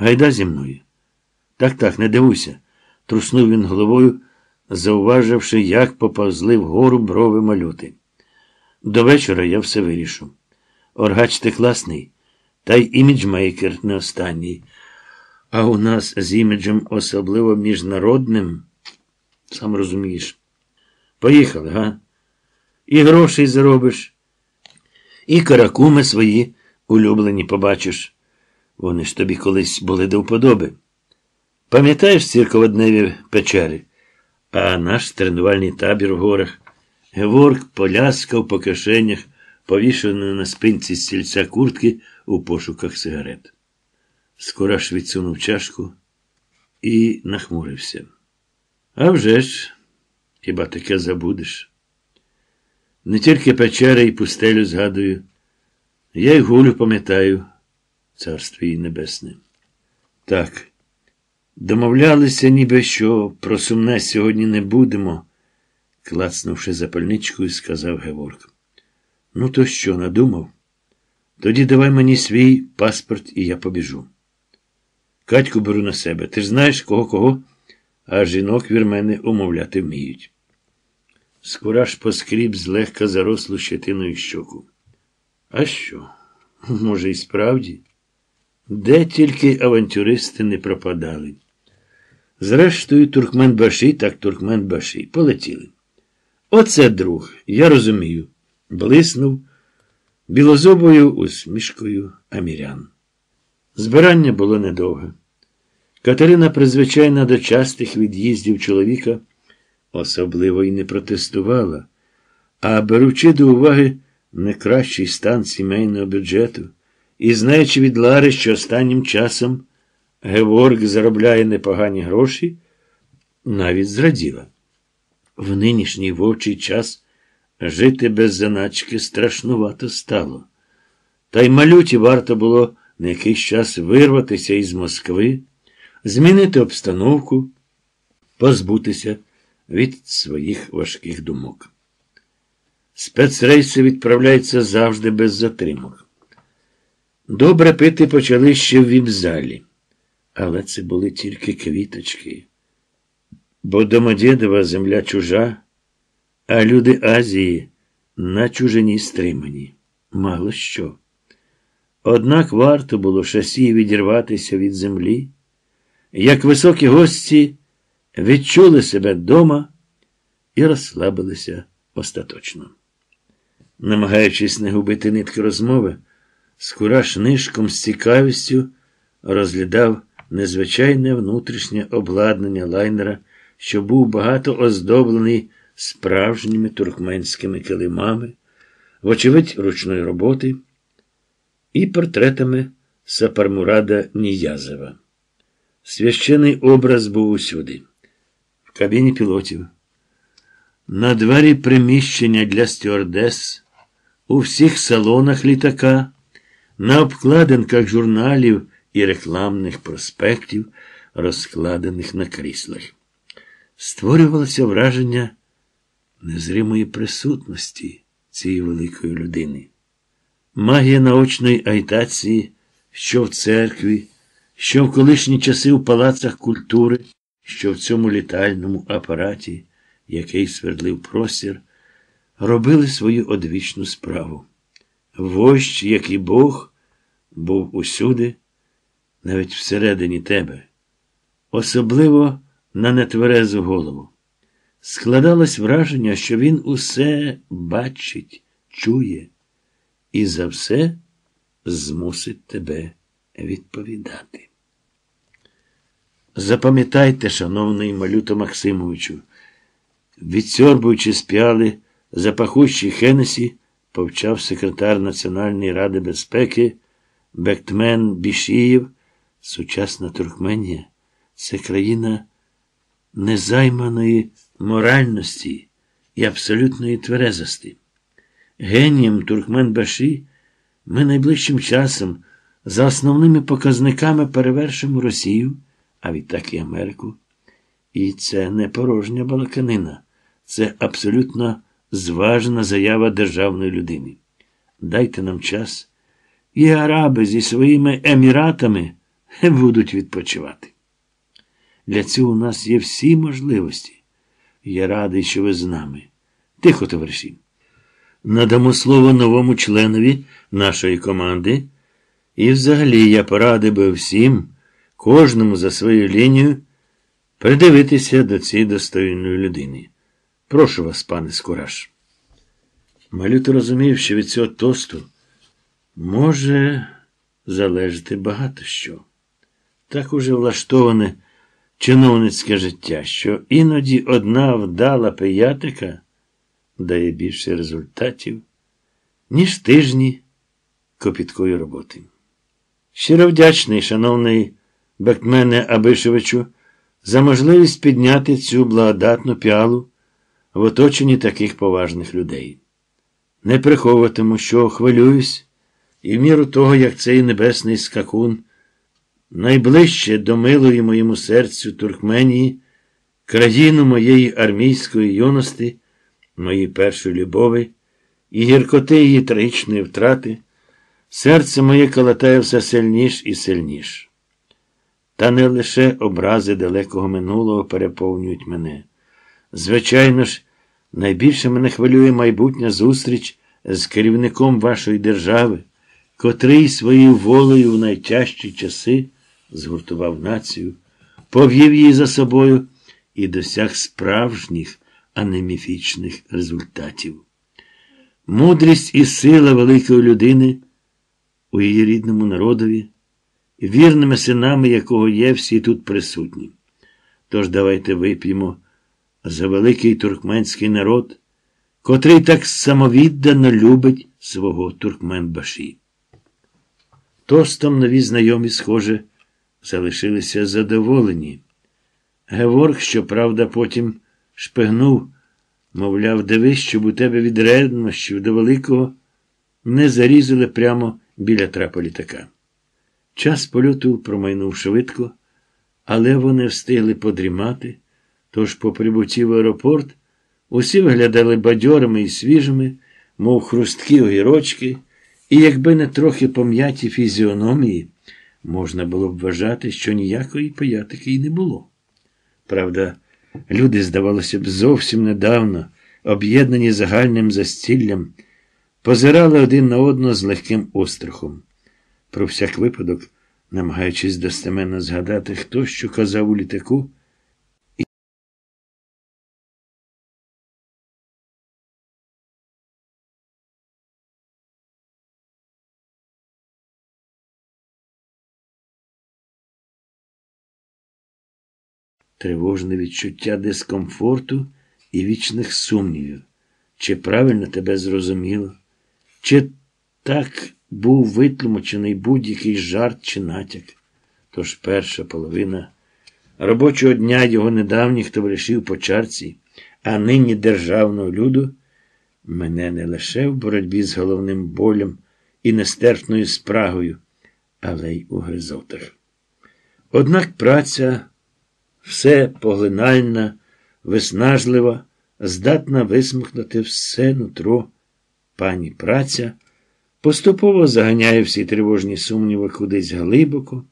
Гайда зі мною. Так, так, не дивуйся. Труснув він головою, зауваживши, як поповзли вгору брови малюти. До вечора я все вирішу. Оргач ти класний, та й іміджмейкер не останній. А у нас з іміджем, особливо міжнародним, сам розумієш. Поїхали, га? І грошей заробиш, і каракуми свої улюблені побачиш. Вони ж тобі колись були до вподоби. Пам'ятаєш цирководневі печери, а наш тренувальний табір в горах. Геворк поляскав по кишенях, повішеної на спинці стільця куртки у пошуках сигарет. Скораш відсунув чашку і нахмурився. А вже ж, хіба таке забудеш? Не тільки печери і пустелю згадую, я й гулю пам'ятаю, царство її небесне. Так, домовлялися, ніби що про сумне сьогодні не будемо, клацнувши запальничкою, сказав Геворк. Ну, то що, надумав? Тоді давай мені свій паспорт, і я побіжу. Катьку беру на себе. Ти ж знаєш, кого кого, а жінок вірмени умовляти вміють. Скораш поскріб злегка зарослу щетиною щоку. А що? Може, і справді? Де тільки авантюристи не пропадали. Зрештою, Туркмен Баші, так Туркмен Баші. Полетіли. Оце друг, я розумію, блиснув білозобою усмішкою амірян. Збирання було недовге. Катерина, призвичайна до частих від'їздів чоловіка, особливо й не протестувала, а беручи до уваги найкращий стан сімейного бюджету і знаючи від Лари, що останнім часом Геворг заробляє непогані гроші, навіть зраділа. В нинішній вовчий час жити без заначки страшнувато стало. Та й малюті варто було на якийсь час вирватися із Москви, змінити обстановку, позбутися від своїх важких думок. Спецрейси відправляються завжди без затримок. Добре пити почали ще в віпзалі, але це були тільки квіточки. Бо Домодєдова земля чужа, а люди Азії на чужині стримані. Мало що. Однак варто було шасі відірватися від землі, як високі гості відчули себе вдома і розслабилися остаточно. Намагаючись не губити нитки розмови, Скураш нишком з цікавістю розглядав незвичайне внутрішнє обладнання лайнера, що був багато оздоблений справжніми туркменськими килимами, вочевидь, ручної роботи і портретами Сапармурада Ніязева. Священий образ був усюди, в кабіні пілотів, на двері приміщення для стюардес, у всіх салонах літака, на обкладинках журналів і рекламних проспектів, розкладених на кріслах. Створювалося враження незримої присутності цієї великої людини. Магія наочної агітації, що в церкві, що в колишні часи у палацах культури, що в цьому літальному апараті, який свердлив простір, робили свою одвічну справу. Вождь, як і Бог, був усюди, навіть всередині тебе, особливо на нетверезу голову. Складалось враження, що він усе бачить, чує і за все змусить тебе відповідати. Запам'ятайте, шановний малюто Максимовичу, відсьорбуючи з п'яли запахущі Хенесі, повчав секретар Національної ради безпеки Бектмен Бішіїв, сучасна Туркменія це країна незайманої моральності і абсолютної тверезості. Генієм Туркмен-Баші ми найближчим часом за основними показниками перевершимо Росію, а відтак і Америку. І це не порожня балаканина, це абсолютно зважена заява державної людини. Дайте нам час. І араби зі своїми еміратами будуть відпочивати. Для цього у нас є всі можливості. Я радий, що ви з нами. Тихо, товариші. Надамо слово новому членові нашої команди. І взагалі я порадив би всім, кожному за свою лінію, придивитися до цієї достойної людини. Прошу вас, пане Скураш. Малюта розумів, що від цього тосту може залежати багато що. Так уже влаштоване чиновницьке життя, що іноді одна вдала пиятика дає більше результатів, ніж тижні копіткої роботи. Щиро вдячний, шановний Бекмене Абишевичу, за можливість підняти цю благодатну піалу в оточенні таких поважних людей. Не приховуватиму, що хвилююсь, і в міру того, як цей небесний скакун найближче до милої моєму серцю Туркменії, країну моєї армійської юності, моєї першої любові і гіркоти її трагічної втрати, серце моє калатає все сильніш і сильніш. Та не лише образи далекого минулого переповнюють мене. Звичайно ж, найбільше мене хвилює майбутня зустріч з керівником вашої держави, котрий своєю волею в найтяжчі часи згуртував націю, повів її за собою і досяг справжніх, а не міфічних результатів. Мудрість і сила великої людини у її рідному народові, вірними синами якого є всі тут присутні. Тож давайте вип'ємо за великий туркменський народ, котрий так самовіддано любить свого туркменбаші. Тостом нові знайомі, схоже, залишилися задоволені. Геворг, щоправда, потім шпигнув, мовляв, дивись, щоб у тебе від ревнощів до великого не зарізали прямо біля трапа літака. Час польоту промайнув швидко, але вони встигли подрімати, тож по прибутті в аеропорт усі виглядали бадьорими і свіжими, мов хрусткі огірочки, і якби не трохи пом'яті фізіономії, можна було б вважати, що ніякої пиятики й не було. Правда, люди, здавалося б, зовсім недавно, об'єднані загальним застіллям, позирали один на одного з легким острахом. Про всяк випадок, намагаючись достеменно згадати, хто що казав у літаку. Тривожне відчуття дискомфорту і вічних сумнівів. Чи правильно тебе зрозуміло? Чи так був витлумачений будь-який жарт чи натяк? Тож перша половина робочого дня його недавніх товаришів по чарці, а нині державного люду, мене не лише в боротьбі з головним болем і нестерпною спрагою, але й у гризотах. Однак праця все поглинальна, виснажлива, здатна висмикнути все нутро. Пані праця поступово заганяє всі тривожні сумніви кудись глибоко,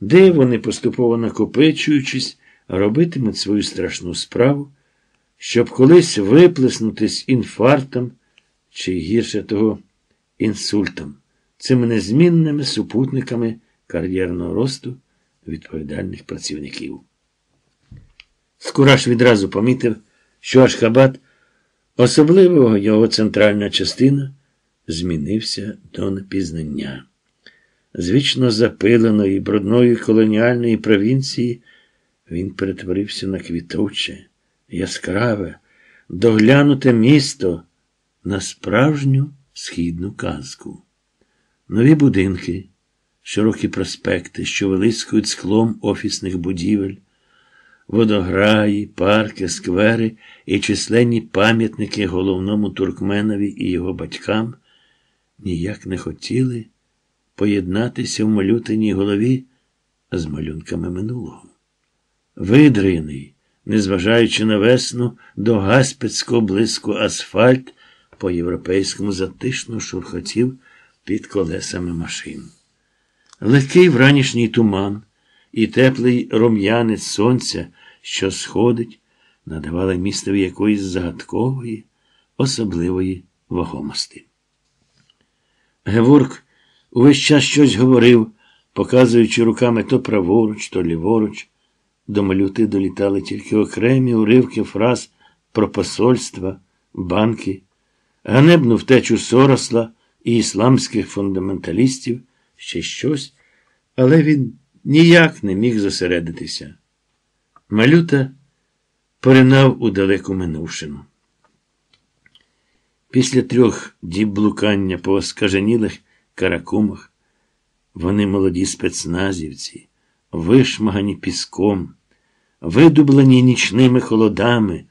де вони, поступово накопичуючись, робитимуть свою страшну справу, щоб колись виплеснутись інфарктом чи гірше того інсультом, цими незмінними супутниками кар'єрного росту відповідальних працівників. Скураш відразу помітив, що Ашхабад, особливо його центральна частина, змінився до непізнання. З вічно запиленої брудної колоніальної провінції він перетворився на квітуче, яскраве, доглянуте місто на справжню східну казку. Нові будинки, широкі проспекти, що вилискують склом офісних будівель водограї, парки, сквери і численні пам'ятники головному туркменові і його батькам ніяк не хотіли поєднатися в малютиній голові з малюнками минулого. Видрияний, незважаючи на весну, до гаспецького блиску асфальт по європейському затишно шурхотів під колесами машин. Легкий вранішній туман і теплий рум'янець сонця, що сходить, надавали містові якоїсь загадкової, особливої вагомості. Геворк увесь час щось говорив, показуючи руками то праворуч, то ліворуч. До малюти долітали тільки окремі уривки фраз про посольства, банки, ганебну втечу соросла і ісламських фундаменталістів, ще щось, але він ніяк не міг зосередитися. Малюта поринав у далеку минувшину. Після трьох діб блукання по скаженілих каракумах вони молоді спецназівці, вишмагані піском, видублені нічними холодами,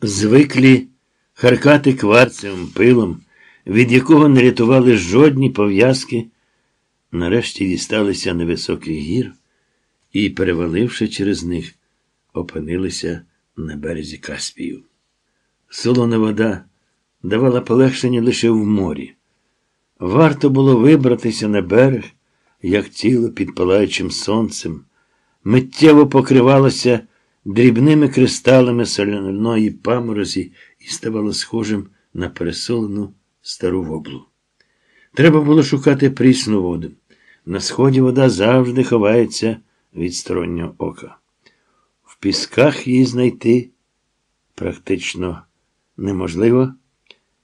звиклі харкати кварцевим пилом, від якого не рятували жодні пов'язки, нарешті дісталися невисоких гір і, переваливши через них, опинилися на березі Каспію. Солона вода давала полегшення лише в морі. Варто було вибратися на берег, як тіло під палаючим сонцем, миттєво покривалося дрібними кристалами соляної паморозі і ставало схожим на пересолену стару воблу. Треба було шукати прісну воду. На сході вода завжди ховається від стороннього ока. В пісках її знайти практично неможливо,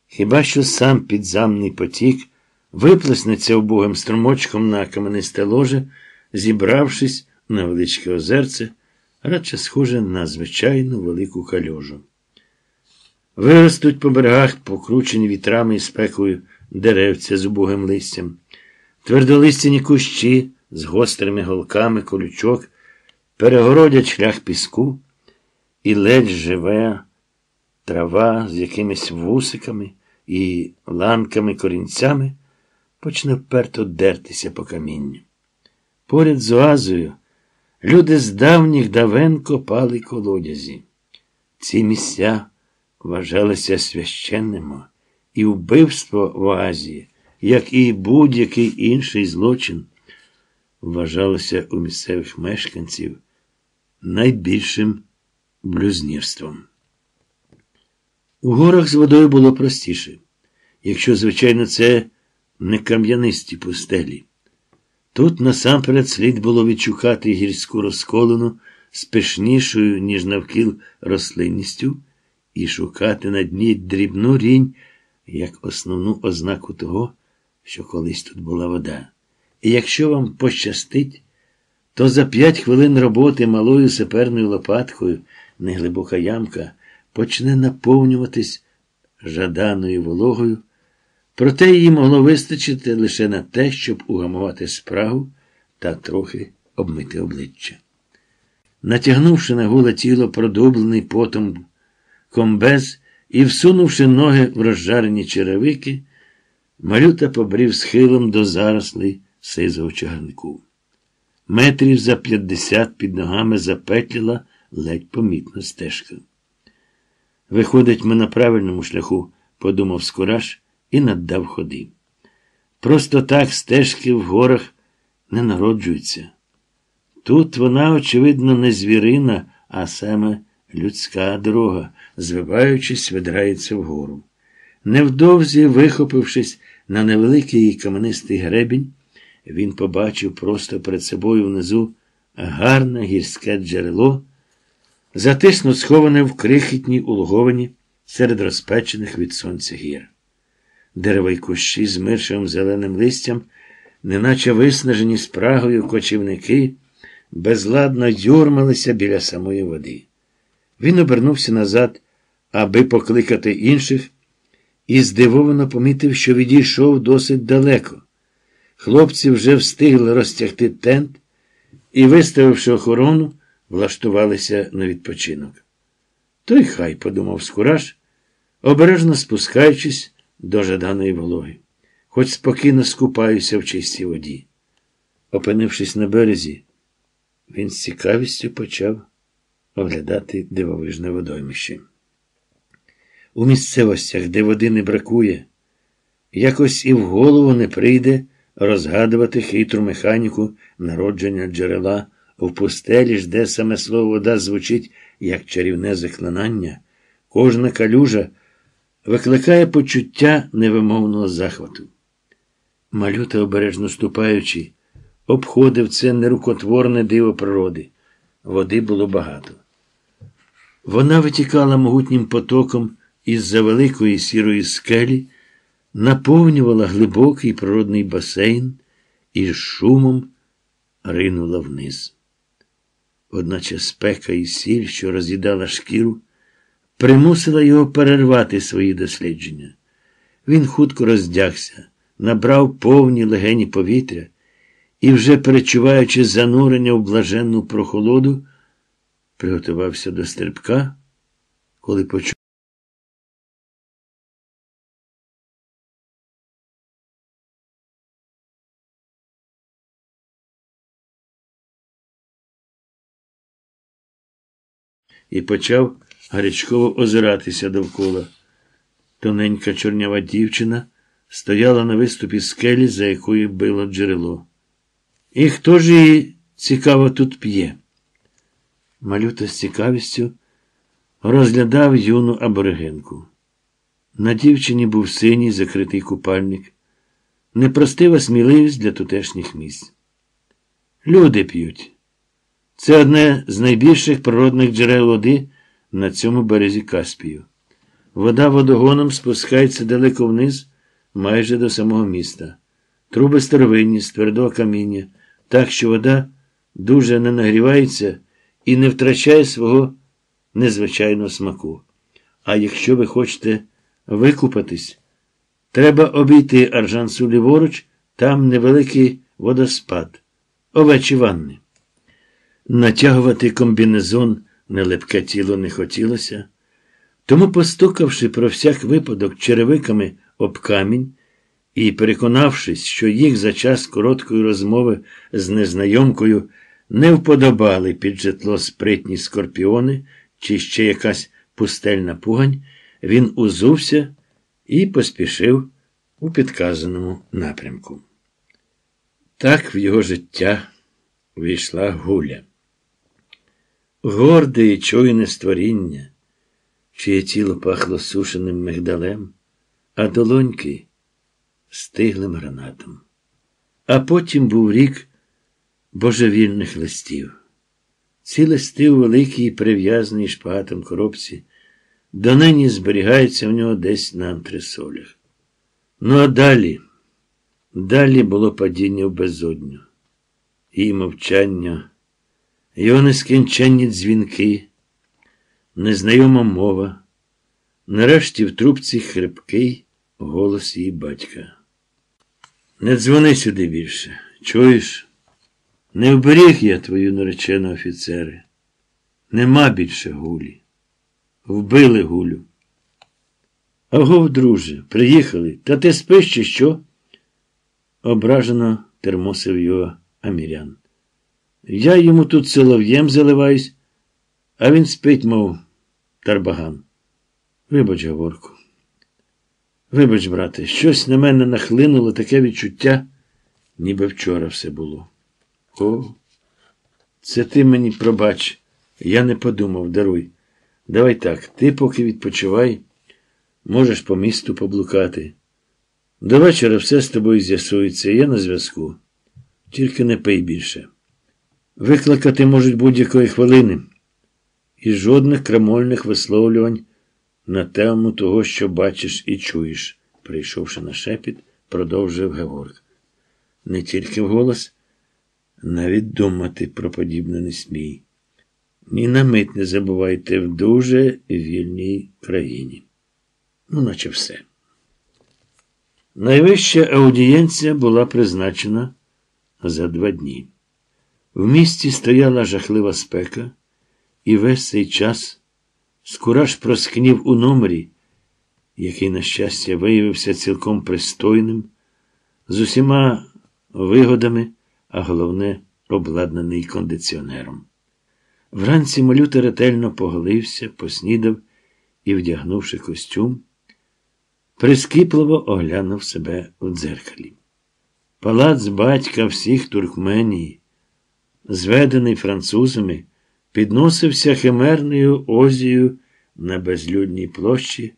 хіба що сам підзамний потік виплеснеться убогим струмочком на каменисте ложе, зібравшись на величке озерце, радше схоже на звичайну велику кальожу. Виростуть по берегах, покручені вітрами і спекою деревця з убогим листям, твердолистяні кущі з гострими голками колючок, перегородять шлях піску, і ледь живе трава з якимись вусиками і ланками корінцями почне вперто дертися по камінню. Поряд з оазою люди з давніх давен копали колодязі. Ці місця вважалися священними, і вбивство в Азії, як і будь-який інший злочин, вважалося у місцевих мешканців найбільшим блюзнірством. У горах з водою було простіше, якщо, звичайно, це не кам'янисті пустелі. Тут насамперед слід було відшукати гірську розколену з пишнішою, ніж навкіл рослинністю, і шукати на дні дрібну рінь як основну ознаку того, що колись тут була вода. І якщо вам пощастить, то за п'ять хвилин роботи малою саперною лопаткою неглибока ямка почне наповнюватись жаданою вологою. Проте її могло вистачити лише на те, щоб угамувати спрагу та трохи обмити обличчя. Натягнувши на голе тіло продублений потом комбез і всунувши ноги в розжарені черевики, малюта побрів схилом до зарослий сизого чагарнику. Метрів за п'ятдесят під ногами запетліла ледь помітна стежка. Виходить, ми на правильному шляху, подумав Скораш і наддав ходи. Просто так стежки в горах не народжуються. Тут вона, очевидно, не звірина, а саме людська дорога, звиваючись, видрається вгору. Невдовзі, вихопившись на невеликий каменистий гребінь, він побачив просто перед собою внизу гарне гірське джерело, затисно сховане в крихітній улоговані серед розпечених від сонця гір. Дерева й кущі з миршим зеленим листям, неначе виснажені спрагою кочівники, безладно юрмалися біля самої води. Він обернувся назад, аби покликати інших, і здивовано помітив, що відійшов досить далеко. Хлопці вже встигли розтягти тент і, виставивши охорону, влаштувалися на відпочинок. Той хай, подумав Скураж, обережно спускаючись до жаданої вологи, хоч спокійно скупаюся в чистій воді. Опинившись на березі, він з цікавістю почав оглядати дивовижне водоймище. У місцевостях, де води не бракує, якось і в голову не прийде розгадувати хитру механіку народження джерела. В пустелі ж, де саме слово вода звучить як чарівне заклинання, кожна калюжа викликає почуття невимовного захвату. Малюта, обережно ступаючи, обходив це нерукотворне диво природи. Води було багато. Вона витікала могутнім потоком із-за великої сірої скелі, наповнювала глибокий природний басейн і з шумом ринула вниз. Одначе спека і сіль, що роз'їдала шкіру, примусила його перервати свої дослідження. Він хутко роздягся, набрав повні легені повітря і, вже перечуваючи занурення в блаженну прохолоду, приготувався до стрибка, коли почув. І почав гарячково озиратися довкола. Тоненька чорнява дівчина стояла на виступі скелі, за якою било джерело. І хто ж її цікаво тут п'є? Малюта з цікавістю розглядав юну аборигенку. На дівчині був синій закритий купальник, непростива сміливість для тутешніх місць. Люди п'ють. Це одне з найбільших природних джерел води на цьому березі Каспію. Вода водогоном спускається далеко вниз, майже до самого міста. Труби старовинні з твердого каміння, так що вода дуже не нагрівається і не втрачає свого незвичайного смаку. А якщо ви хочете викупатись, треба обійти Аржансу ліворуч, там невеликий водоспад, овечі ванни. Натягувати комбінезон на лепке тіло не хотілося, тому, постукавши про всяк випадок черевиками об камінь і переконавшись, що їх за час короткої розмови з незнайомкою не вподобали під житло спритні скорпіони чи ще якась пустельна пугань, він узувся і поспішив у підказаному напрямку. Так в його життя війшла гуля. Горде і чуйне створіння, чиє тіло пахло сушеним мигдалем, а долоньки стиглим гранатом. А потім був рік божевільних листів. Ці листи у великій прив'язаній шпагатом коробці донині зберігаються в нього десь на антресолях. Ну, а далі, далі було падіння в безодню і мовчання, його нескінченні дзвінки, незнайома мова, нарешті в трубці хрипкий голос її батька. Не дзвони сюди більше, чуєш? Не вберіг я твою наречену офіцери. Нема більше гулі. Вбили гулю. Агов, друже, приїхали. Та ти спиш, чи що? Ображено термосив його амірян. Я йому тут солов'єм заливаюсь, а він спить, мов тарбаган. Вибач, Гаворку. Вибач, брате, щось на мене нахлинуло таке відчуття, ніби вчора все було. О, це ти мені пробач. Я не подумав, даруй. Давай так, ти поки відпочивай, можеш по місту поблукати. До вечора все з тобою з'ясується, я на зв'язку. Тільки не пий більше. Викликати можуть будь-якої хвилини. І жодних крамольних висловлювань на тему того, що бачиш і чуєш, прийшовши на шепіт, продовжив Геворг. Не тільки вголос, навіть думати про подібне не смій. Ні на мить не забувайте в дуже вільній країні. Ну, наче все. Найвища аудієнція була призначена за два дні. В місті стояла жахлива спека, і весь цей час скураж проскнів у номері, який, на щастя, виявився цілком пристойним, з усіма вигодами, а головне, обладнаний кондиціонером. Вранці малюта ретельно поголився, поснідав і, вдягнувши костюм, прискіпливо оглянув себе в дзеркалі. Палац батька всіх Туркменії, зведений французами, підносився химерною озією на безлюдній площі,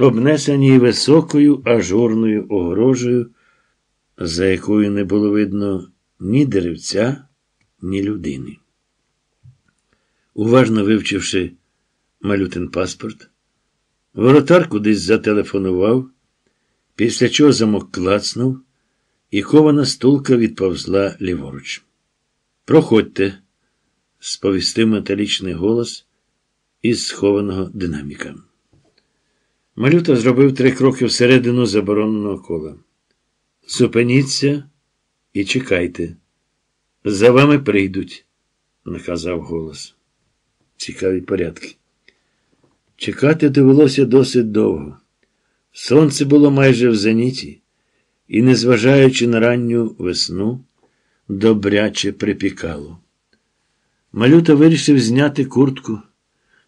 обнесеній високою ажурною огорожею, за якою не було видно ні деревця, ні людини. Уважно вивчивши малютин паспорт, воротар кудись зателефонував, після чого замок клацнув, і кована стулка відповзла ліворуч. Проходьте, сповістив металічний голос із схованого динаміка. Малюта зробив три кроки всередину забороненого кола. Зупиніться і чекайте. За вами прийдуть, наказав голос. Цікаві порядки. Чекати довелося досить довго. Сонце було майже в зеніті, і, незважаючи на ранню весну, добряче припікало. Малюта вирішив зняти куртку.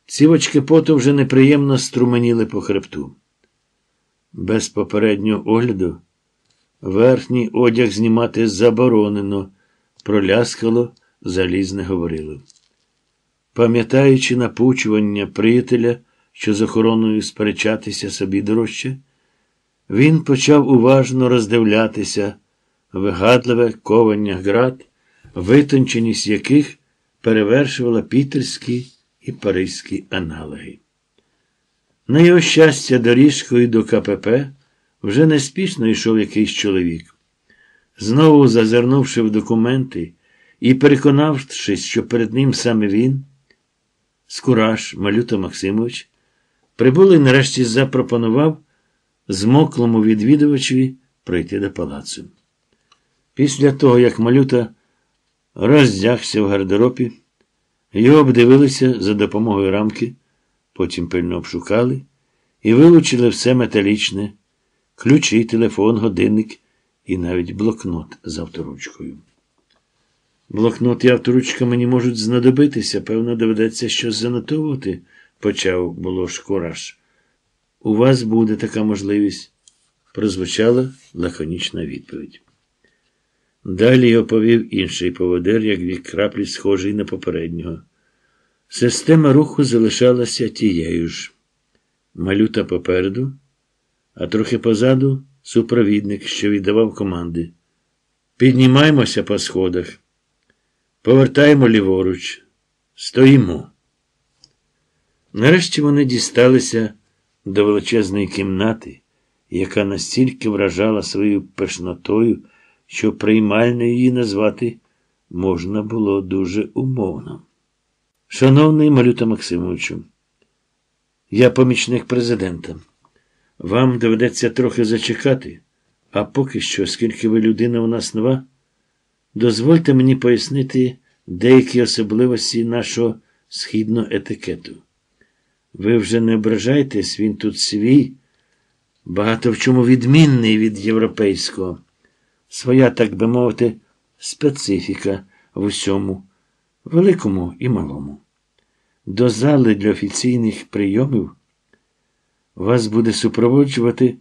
Цівочки поту вже неприємно струменіли по хребту. Без попереднього огляду верхній одяг знімати заборонено, проляскало, залізне говорило. Пам'ятаючи напучування приятеля, що з охороною сперечатися собі дорожче, він почав уважно роздивлятися вигадливе ковання град, витонченість яких перевершувала пітерські і паризькі аналоги. На його щастя, доріжкою до КПП вже неспішно йшов якийсь чоловік. Знову зазирнувши в документи і переконавшись, що перед ним саме він, Скураж Малюта Максимович, прибули нарешті запропонував змоклому відвідувачеві прийти до палацу. Після того, як Малюта роздягся в гардеробі, його обдивилися за допомогою рамки, потім пильно обшукали і вилучили все металічне, ключі, телефон, годинник і навіть блокнот з авторучкою. Блокнот і авторучка мені можуть знадобитися, певно, доведеться щось занотовувати, почав було Шкураш. У вас буде така можливість, прозвучала лаконічна відповідь. Далі оповів інший поводир, як дві краплі схожий на попереднього. Система руху залишалася тією ж. Малюта попереду, а трохи позаду супровідник, що віддавав команди. Піднімаємося по сходах. Повертаємо ліворуч. Стоїмо. Нарешті вони дісталися до величезної кімнати, яка настільки вражала своєю пишнотою, що приймально її назвати можна було дуже умовно. Шановний Малюта Максимовичу, я помічник президента. Вам доведеться трохи зачекати, а поки що, оскільки ви людина у нас нова, дозвольте мені пояснити деякі особливості нашого східного етикету. Ви вже не ображайтесь, він тут свій, багато в чому відмінний від європейського. Своя, так би мовити, специфіка в усьому, великому і малому. До зали для офіційних прийомів вас буде супроводжувати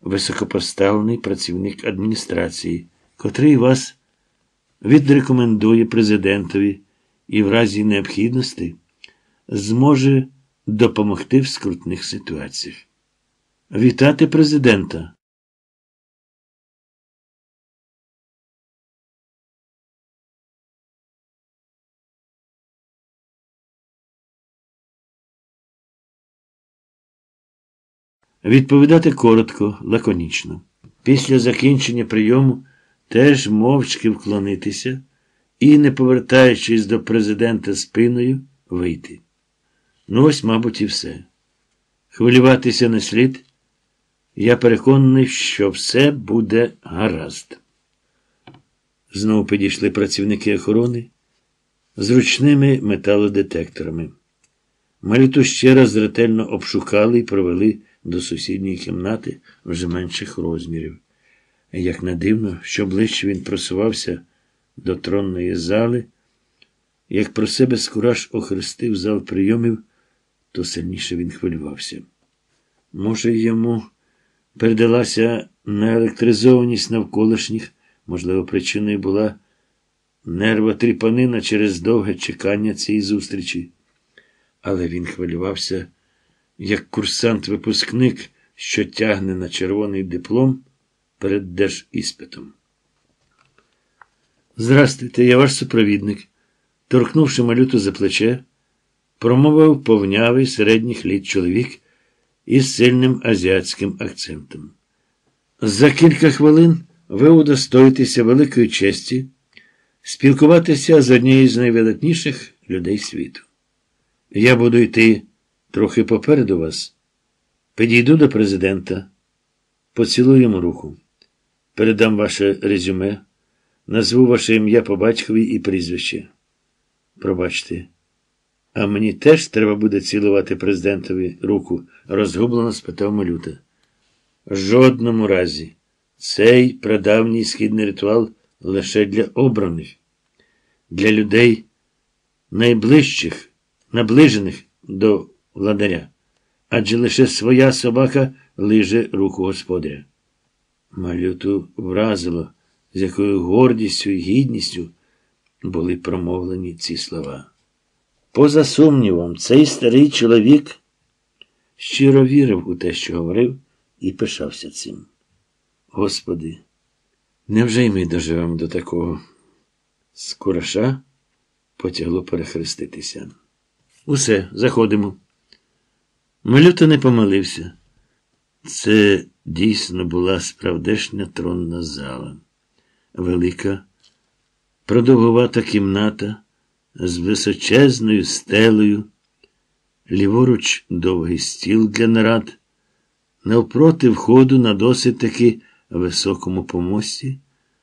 високопоставлений працівник адміністрації, котрий вас відрекомендує президентові і в разі необхідності зможе допомогти в скрутних ситуаціях. Вітати президента. Відповідати коротко, лаконічно. Після закінчення прийому теж мовчки вклонитися і, не повертаючись до президента спиною, вийти. Ну, ось, мабуть, і все. Хвилюватися не слід. Я переконаний, що все буде гаразд. Знову підійшли працівники охорони з ручними металодетекторами. Малюту ще раз ретельно обшукали і провели до сусідньої кімнати вже менших розмірів. Як не дивно, що ближче він просувався до тронної зали, як про себе скураж охрестив зал прийомів, то сильніше він хвилювався. Може, йому передалася наелектризованість навколишніх, Можливо, причиною була нервотріпанина через довге чекання цієї зустрічі. Але він хвилювався, як курсант-випускник, що тягне на червоний диплом перед держіспитом. Здрастуйте, я ваш супровідник. Торкнувши малюту за плече, промовив повнявий середніх літ чоловік із сильним азіатським акцентом. За кілька хвилин ви удостоїтеся великої честі спілкуватися з однією з найвидатніших людей світу. Я буду йти трохи попереду вас. Підійду до президента, поцілую йому руку, передам ваше резюме, назву ваше ім'я по батькові і прізвище. Пробачте, а мені теж треба буде цілувати президентові руку, розгублено спитав малюта. Жодному разі. Цей прадавній східний ритуал лише для обраних, для людей найближчих, наближених до владаря. Адже лише своя собака лиже руку господаря. Малюту вразило, з якою гордістю і гідністю були промовлені ці слова. Поза сумнівом, цей старий чоловік щиро вірив у те, що говорив, і пишався цим. Господи, невже й ми доживемо до такого? З потягло перехреститися. Усе, заходимо. Малюта не помилився. Це дійсно була справдешня тронна зала. Велика, продовгувата кімната з височезною стелею, ліворуч довгий стіл для нарад, навпроти входу на досить таки високому помості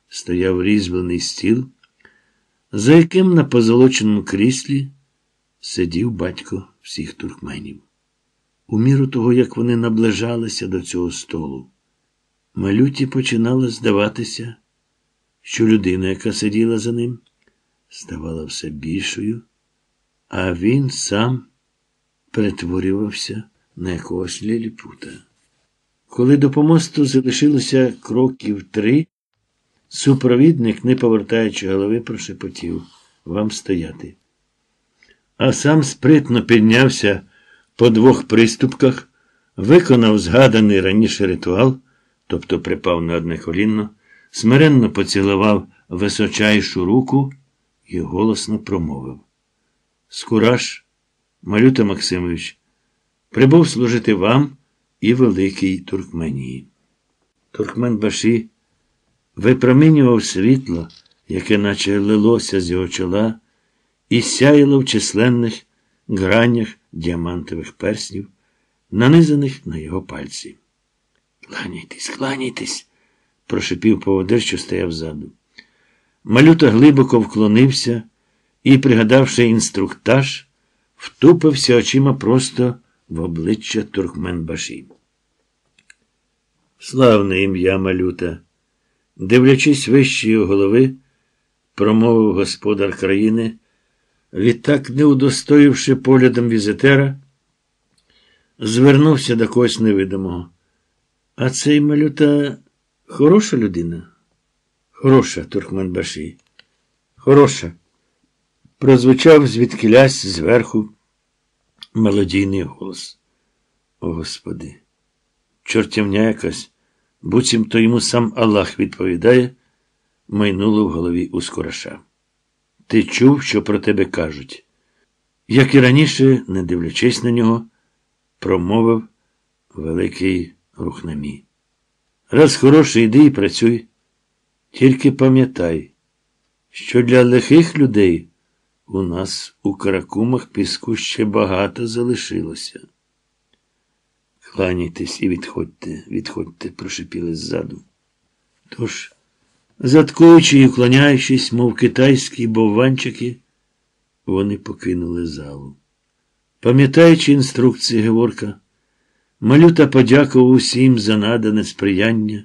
стояв різьблений стіл, за яким на позолоченому кріслі сидів батько всіх туркменів. У міру того, як вони наближалися до цього столу, малюті починало здаватися, що людина, яка сиділа за ним, ставала все більшою, а він сам перетворювався на якогось ліліпута. Коли до помосту залишилося кроків три, супровідник, не повертаючи голови, прошепотів вам стояти. А сам спритно піднявся по двох приступках, виконав згаданий раніше ритуал, тобто припав на одне колінно, смиренно поцілував височайшу руку і голосно промовив. Скураж, Малюта Максимович, прибув служити вам і Великій Туркменії. Туркмен Баші випромінював світло, яке наче лилося з його чола, і сяяло в численних гранях діамантових перснів, нанизаних на його пальці. Кланяйтесь, кланяйтесь, прошипів поводир, що стояв ззаду. Малюта глибоко вклонився і, пригадавши інструктаж, втупився очима просто в обличчя Туркменбаші. Славне ім'я малюта, дивлячись вищої голови, промовив господар країни, відтак, не удостоївши поглядом візитера, звернувся до когось невидимого. А цей малюта хороша людина? Хороша, Туркменбаші. Хороша. Прозвучав звідкилясь зверху мелодійний голос. О, Господи, чортівня якась, буцімто йому сам Аллах відповідає, майнуло в голові у скораша. Ти чув, що про тебе кажуть. Як і раніше, не дивлячись на нього, промовив великий рухнамі. Раз хороший, йди і працюй. Тільки пам'ятай, що для лихих людей у нас у каракумах піску ще багато залишилося. Кланяйтесь і відходьте, відходьте, прошипіли ззаду. Тож, заткуючи і уклоняючись, мов китайські бовванчики, вони покинули залу. Пам'ятаючи інструкції Геворка, малюта подякував усім за надане сприяння,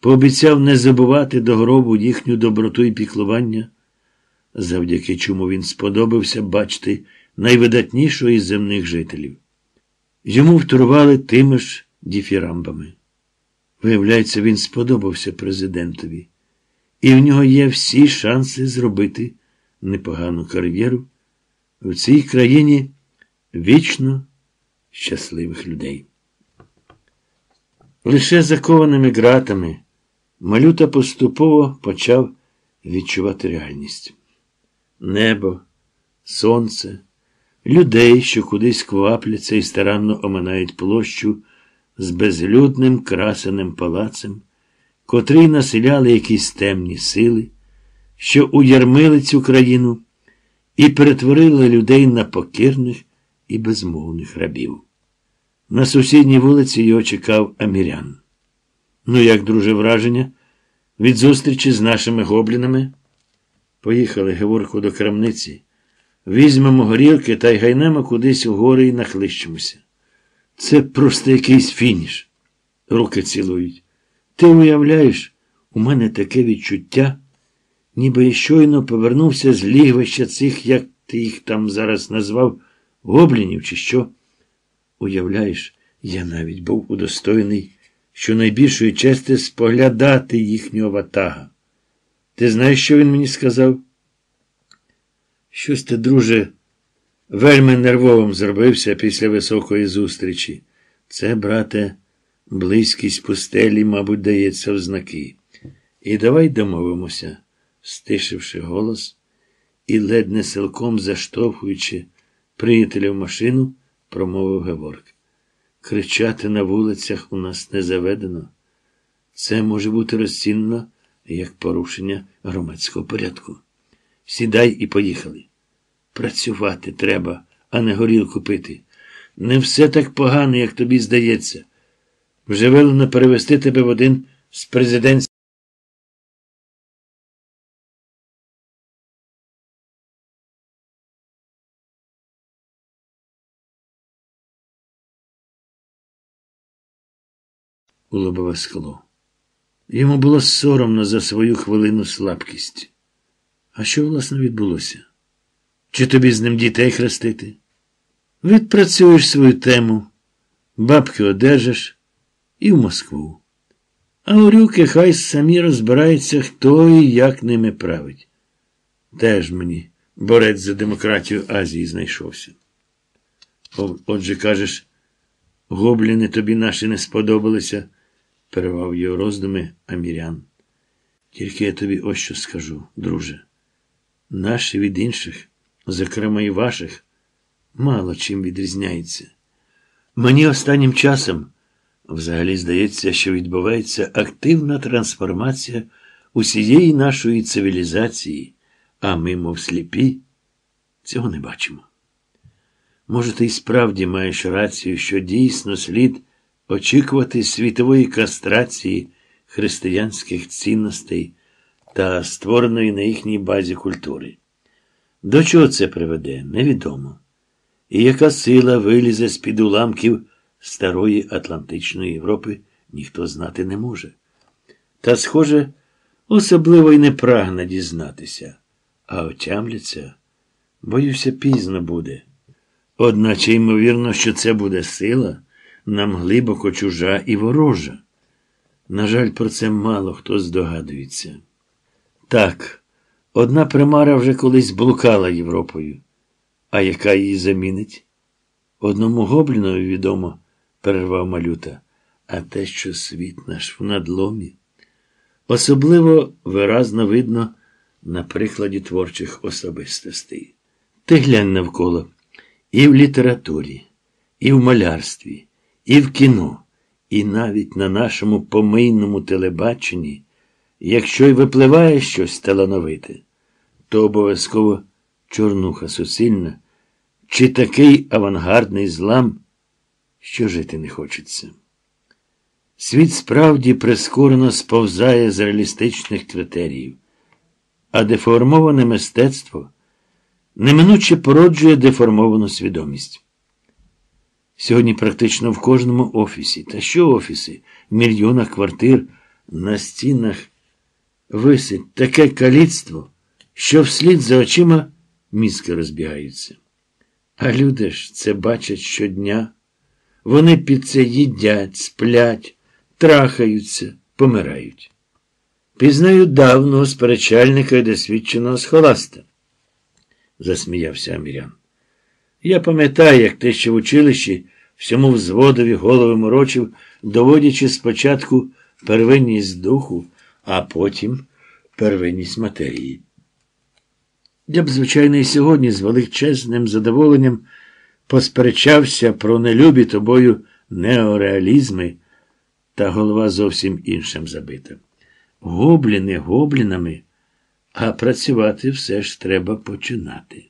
пообіцяв не забувати до гробу їхню доброту і піклування завдяки чому він сподобався бачити найвидатнішого із земних жителів. Йому вторували тими ж діфірамбами. Виявляється, він сподобався президентові, і в нього є всі шанси зробити непогану кар'єру в цій країні вічно щасливих людей. Лише закованими ґратами малюта поступово почав відчувати реальність. Небо, сонце, людей, що кудись квапляться і старанно оминають площу з безлюдним красеним палацем, котрий населяли якісь темні сили, що уярмили цю країну і перетворили людей на покірних і безмовних рабів. На сусідній вулиці його чекав Амірян. Ну, як, друже, враження, від зустрічі з нашими гоблінами? Поїхали, Геворку, до крамниці. Візьмемо горілки та й гайнемо кудись у гори і нахлищимося. Це просто якийсь фініш. Руки цілують. Ти уявляєш, у мене таке відчуття, ніби я щойно повернувся з лігвища цих, як ти їх там зараз назвав, гоблінів, чи що. Уявляєш, я навіть був удостоєний, що найбільшої чести споглядати їхнього ватага. Ти знаєш, що він мені сказав? Щось ти, друже, вельми нервовим зробився після високої зустрічі. Це, брате, близькість пустелі, мабуть, дається в знаки. І давай домовимося, стишивши голос і ледь не силком заштовхуючи приятеля в машину, промовив Геворк. Кричати на вулицях у нас не заведено. Це може бути розцінено як порушення громадського порядку. Сідай і поїхали. Працювати треба, а не горілку пити. Не все так погано, як тобі здається. Вже велено перевести тебе в один з президентських. у лобове скло. Йому було соромно за свою хвилину слабкість. А що, власне, відбулося? Чи тобі з ним дітей хрестити? Відпрацюєш свою тему, бабки одержиш і в Москву. А урюки хай самі розбираються, хто і як ними править. Теж мені борець за демократію Азії знайшовся. Отже, кажеш, гобліни тобі наші не сподобалися перервав його роздуми Амірян. Тільки я тобі ось що скажу, друже. Наші від інших, зокрема і ваших, мало чим відрізняється. Мені останнім часом взагалі здається, що відбувається активна трансформація усієї нашої цивілізації, а ми, мов сліпі, цього не бачимо. Може, ти й справді маєш рацію, що дійсно слід очікувати світової кастрації християнських цінностей та створеної на їхній базі культури. До чого це приведе, невідомо. І яка сила вилізе з під уламків старої Атлантичної Європи, ніхто знати не може. Та, схоже, особливо й не прагне дізнатися, а отямляться, боюся, пізно буде. Одначе, ймовірно, що це буде сила нам глибоко чужа і ворожа. На жаль, про це мало хто здогадується. Так, одна примара вже колись блукала Європою, а яка її замінить? Одному гоблінові відомо, перервав малюта, а те, що світ наш в надломі. Особливо виразно видно на прикладі творчих особистостей. Ти глянь навколо і в літературі, і в малярстві і в кіно, і навіть на нашому помийному телебаченні, якщо й випливає щось талановите, то обов'язково чорнуха суцільна, чи такий авангардний злам, що жити не хочеться. Світ справді прискорено сповзає з реалістичних критеріїв, а деформоване мистецтво неминуче породжує деформовану свідомість. Сьогодні практично в кожному офісі. Та що офіси? В мільйонах квартир на стінах висить таке каліцтво, що вслід за очима мізки розбігаються. А люди ж це бачать щодня. Вони під це їдять, сплять, трахаються, помирають. Пізнаю давнього сперечальника і досвідченого схоласта, засміявся Амірян. Я пам'ятаю, як ти ще в училищі всьому взводові голови морочив, доводячи спочатку первинність духу, а потім первинність матерії. Я б, звичайно, і сьогодні з величезним задоволенням посперечався про нелюбі тобою неореалізми, та голова зовсім іншим забита. Гобліни гоблінами, а працювати все ж треба починати.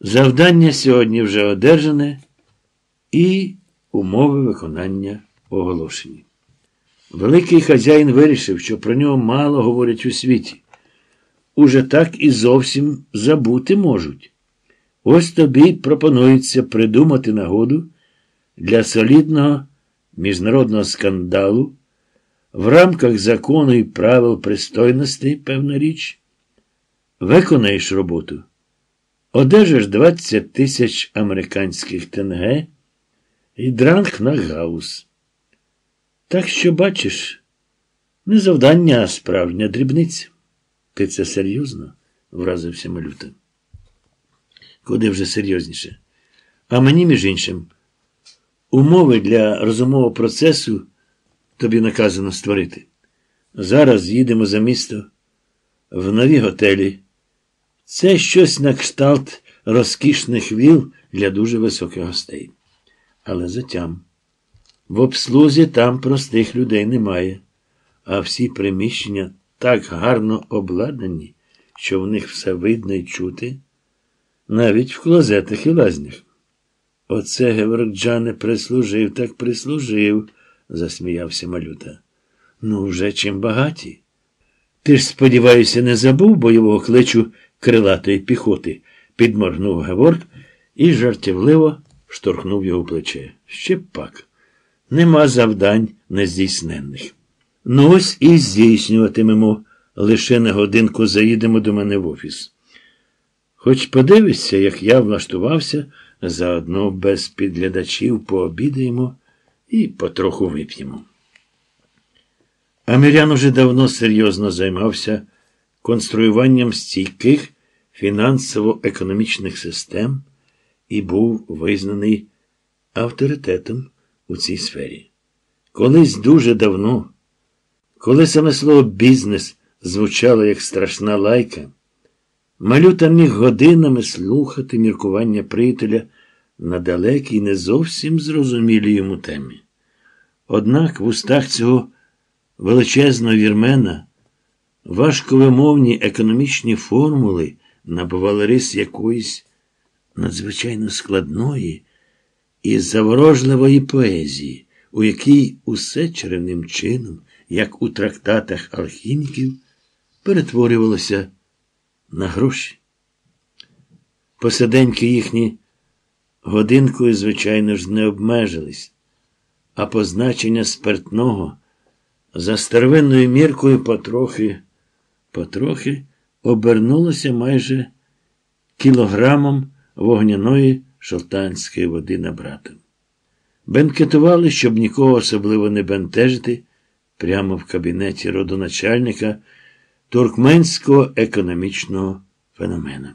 Завдання сьогодні вже одержане і умови виконання оголошені. Великий хазяїн вирішив, що про нього мало говорять у світі. Уже так і зовсім забути можуть. Ось тобі пропонується придумати нагоду для солідного міжнародного скандалу в рамках закону і правил пристойності, певна річ, виконаєш роботу, одержиш 20 тисяч американських тенге і дранг на гаус. Так що, бачиш, не завдання, а справжня дрібниця. Ти це серйозно? вразився малюта. Куди вже серйозніше? А мені, між іншим, умови для розумового процесу тобі наказано створити. Зараз їдемо за місто в нові готелі. Це щось на кшталт розкішних віл для дуже високих гостей. Але затям. В обслузі там простих людей немає, а всі приміщення так гарно обладнані, що в них все видно і чути, навіть в клозетах і лазнях. Оце Геворджане прислужив, так прислужив, засміявся малюта. Ну, вже чим багаті. Ти ж, сподіваюся, не забув бойового кличу крилатої піхоти, підморгнув Геворг і жартівливо штовхнув його плече. Ще пак. Нема завдань нездійсненних. Ну ось і здійснюватимемо. Лише на годинку заїдемо до мене в офіс. Хоч подивишся, як я влаштувався, заодно без підглядачів пообідаємо і потроху вип'ємо. Амірян уже давно серйозно займався конструюванням стійких фінансово-економічних систем і був визнаний авторитетом у цій сфері. Колись дуже давно, коли саме слово бізнес звучало як страшна лайка, малюта міг годинами слухати міркування приятеля на далекій, не зовсім зрозумілій йому темі. Однак в устах цього величезного вірмена важковимовні економічні формули набували рис якоїсь надзвичайно складної і заворожливої поезії, у якій усе чарівним чином, як у трактатах алхіміків, перетворювалося на гроші. Посиденьки їхні годинкою, звичайно ж, не обмежились, а позначення спиртного за старовинною міркою потрохи, потрохи обернулося майже кілограмом вогняної шолтанської води на братом. Бенкетували, щоб нікого особливо не бентежити, прямо в кабінеті родоначальника туркменського економічного феномена.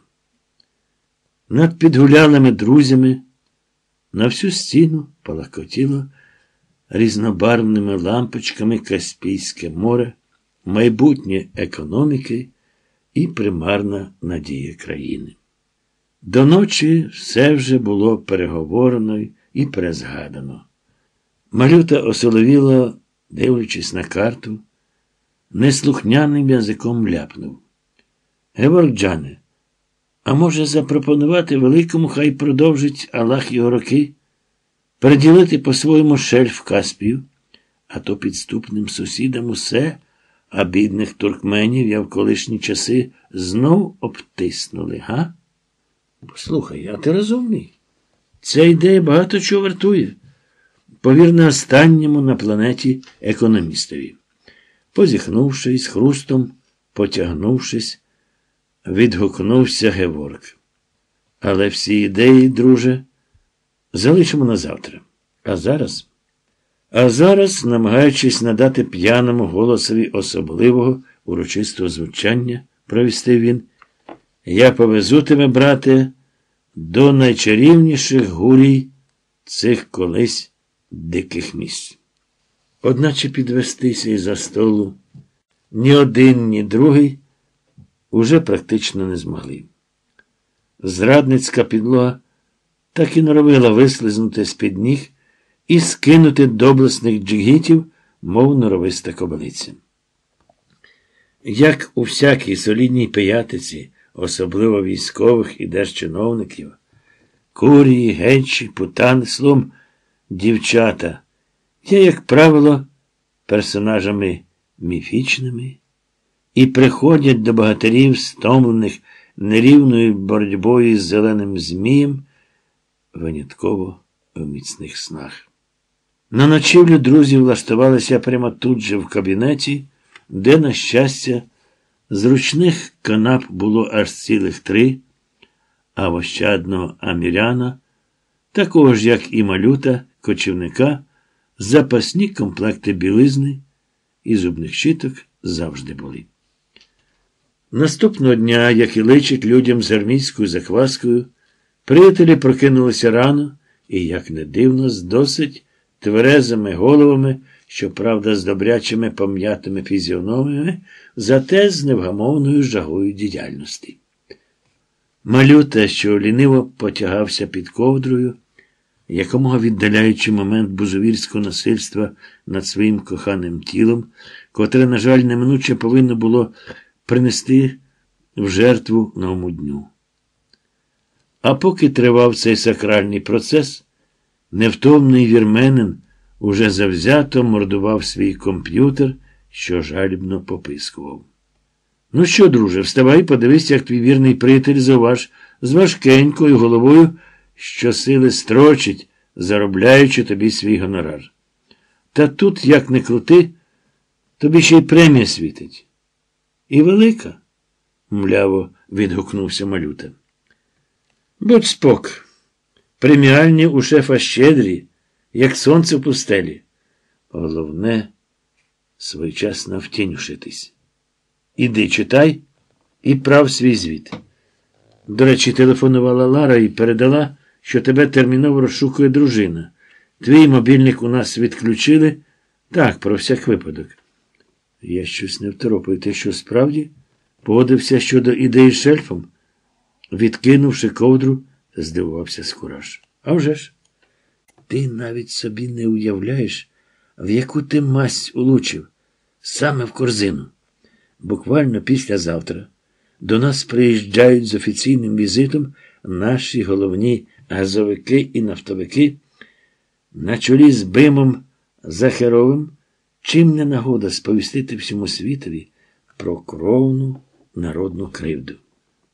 Над підгулялими друзями на всю стіну палакотіло різнобарвними лампочками Каспійське море, майбутнє економіки і примарна надія країни. До ночі все вже було переговорено і перезгадано. Малюта осоловіло, дивлячись на карту, неслухняним язиком ляпнув. Геворджане, а може запропонувати великому, хай продовжить Аллах його роки, переділити по-своєму шельф Каспію, а то підступним сусідам усе, а бідних туркменів я в колишні часи знов обтиснули, га? Послухай, а ти розумний. Ця ідея багато чого вартує. Повір на останньому на планеті економістові. Позіхнувши з хрустом, потягнувшись, відгукнувся Геворг. Але всі ідеї, друже, залишимо на завтра. А зараз А зараз, намагаючись надати п'яному голосові особливого урочистого звучання, провістив він, я повезу тебе, брате, до найчарівніших гурій цих колись диких місць. Одначе підвестися із за столу ні один, ні другий уже практично не змогли. Зрадницька підлога так і норовила вислизнути з-під ніг і скинути доблесних джигітів, мов норовиста кобилиця. Як у всякій солідній пиятиці, особливо військових і держчиновників, курії, гечі, путани, слом, дівчата, є, як правило, персонажами міфічними і приходять до багатирів, стомлених нерівною боротьбою з зеленим змієм, винятково в міцних снах. На ночівлю друзі влаштувалися прямо тут же в кабінеті, де, на щастя, зручних канап було аж цілих три, а вощадного аміряна, такого ж, як і малюта, кочівника, запасні комплекти білизни і зубних щиток завжди були. Наступного дня, як і личить людям з армійською закваскою, приятелі прокинулися рано і, як не дивно, з досить тверезими головами, щоправда, з добрячими пом'ятими фізіономіями, зате з невгамовною жагою діяльності. Малюта, що ліниво потягався під ковдрою, якомога віддаляючи момент бузовірського насильства над своїм коханим тілом, котре, на жаль, неминуче повинно було принести в жертву новому дню. А поки тривав цей сакральний процес, невтомний вірменин уже завзято мордував свій комп'ютер, що жалібно попискував. Ну що, друже, вставай, подивись, як твій вірний приятель заваж з важкенькою головою, що сили строчить, заробляючи тобі свій гонорар. Та тут, як не крути, тобі ще й премія світить. І велика, мляво відгукнувся малюта. Будь спок. Преміальні у шефа щедрі, як сонце в пустелі. Головне, своєчасно втінюшитись. Іди читай і прав свій звіт. До речі, телефонувала Лара і передала, що тебе терміново розшукує дружина. Твій мобільник у нас відключили. Так, про всяк випадок. Я щось не второпаю. Ти що справді погодився щодо ідеї з шельфом? Відкинувши ковдру, здивувався Скураж. А вже ж, ти навіть собі не уявляєш, в яку ти масть улучив, саме в корзину. Буквально післязавтра до нас приїжджають з офіційним візитом наші головні газовики і нафтовики на чолі з Бимом Захеровим. Чим не нагода сповістити всьому світові про кровну народну кривду?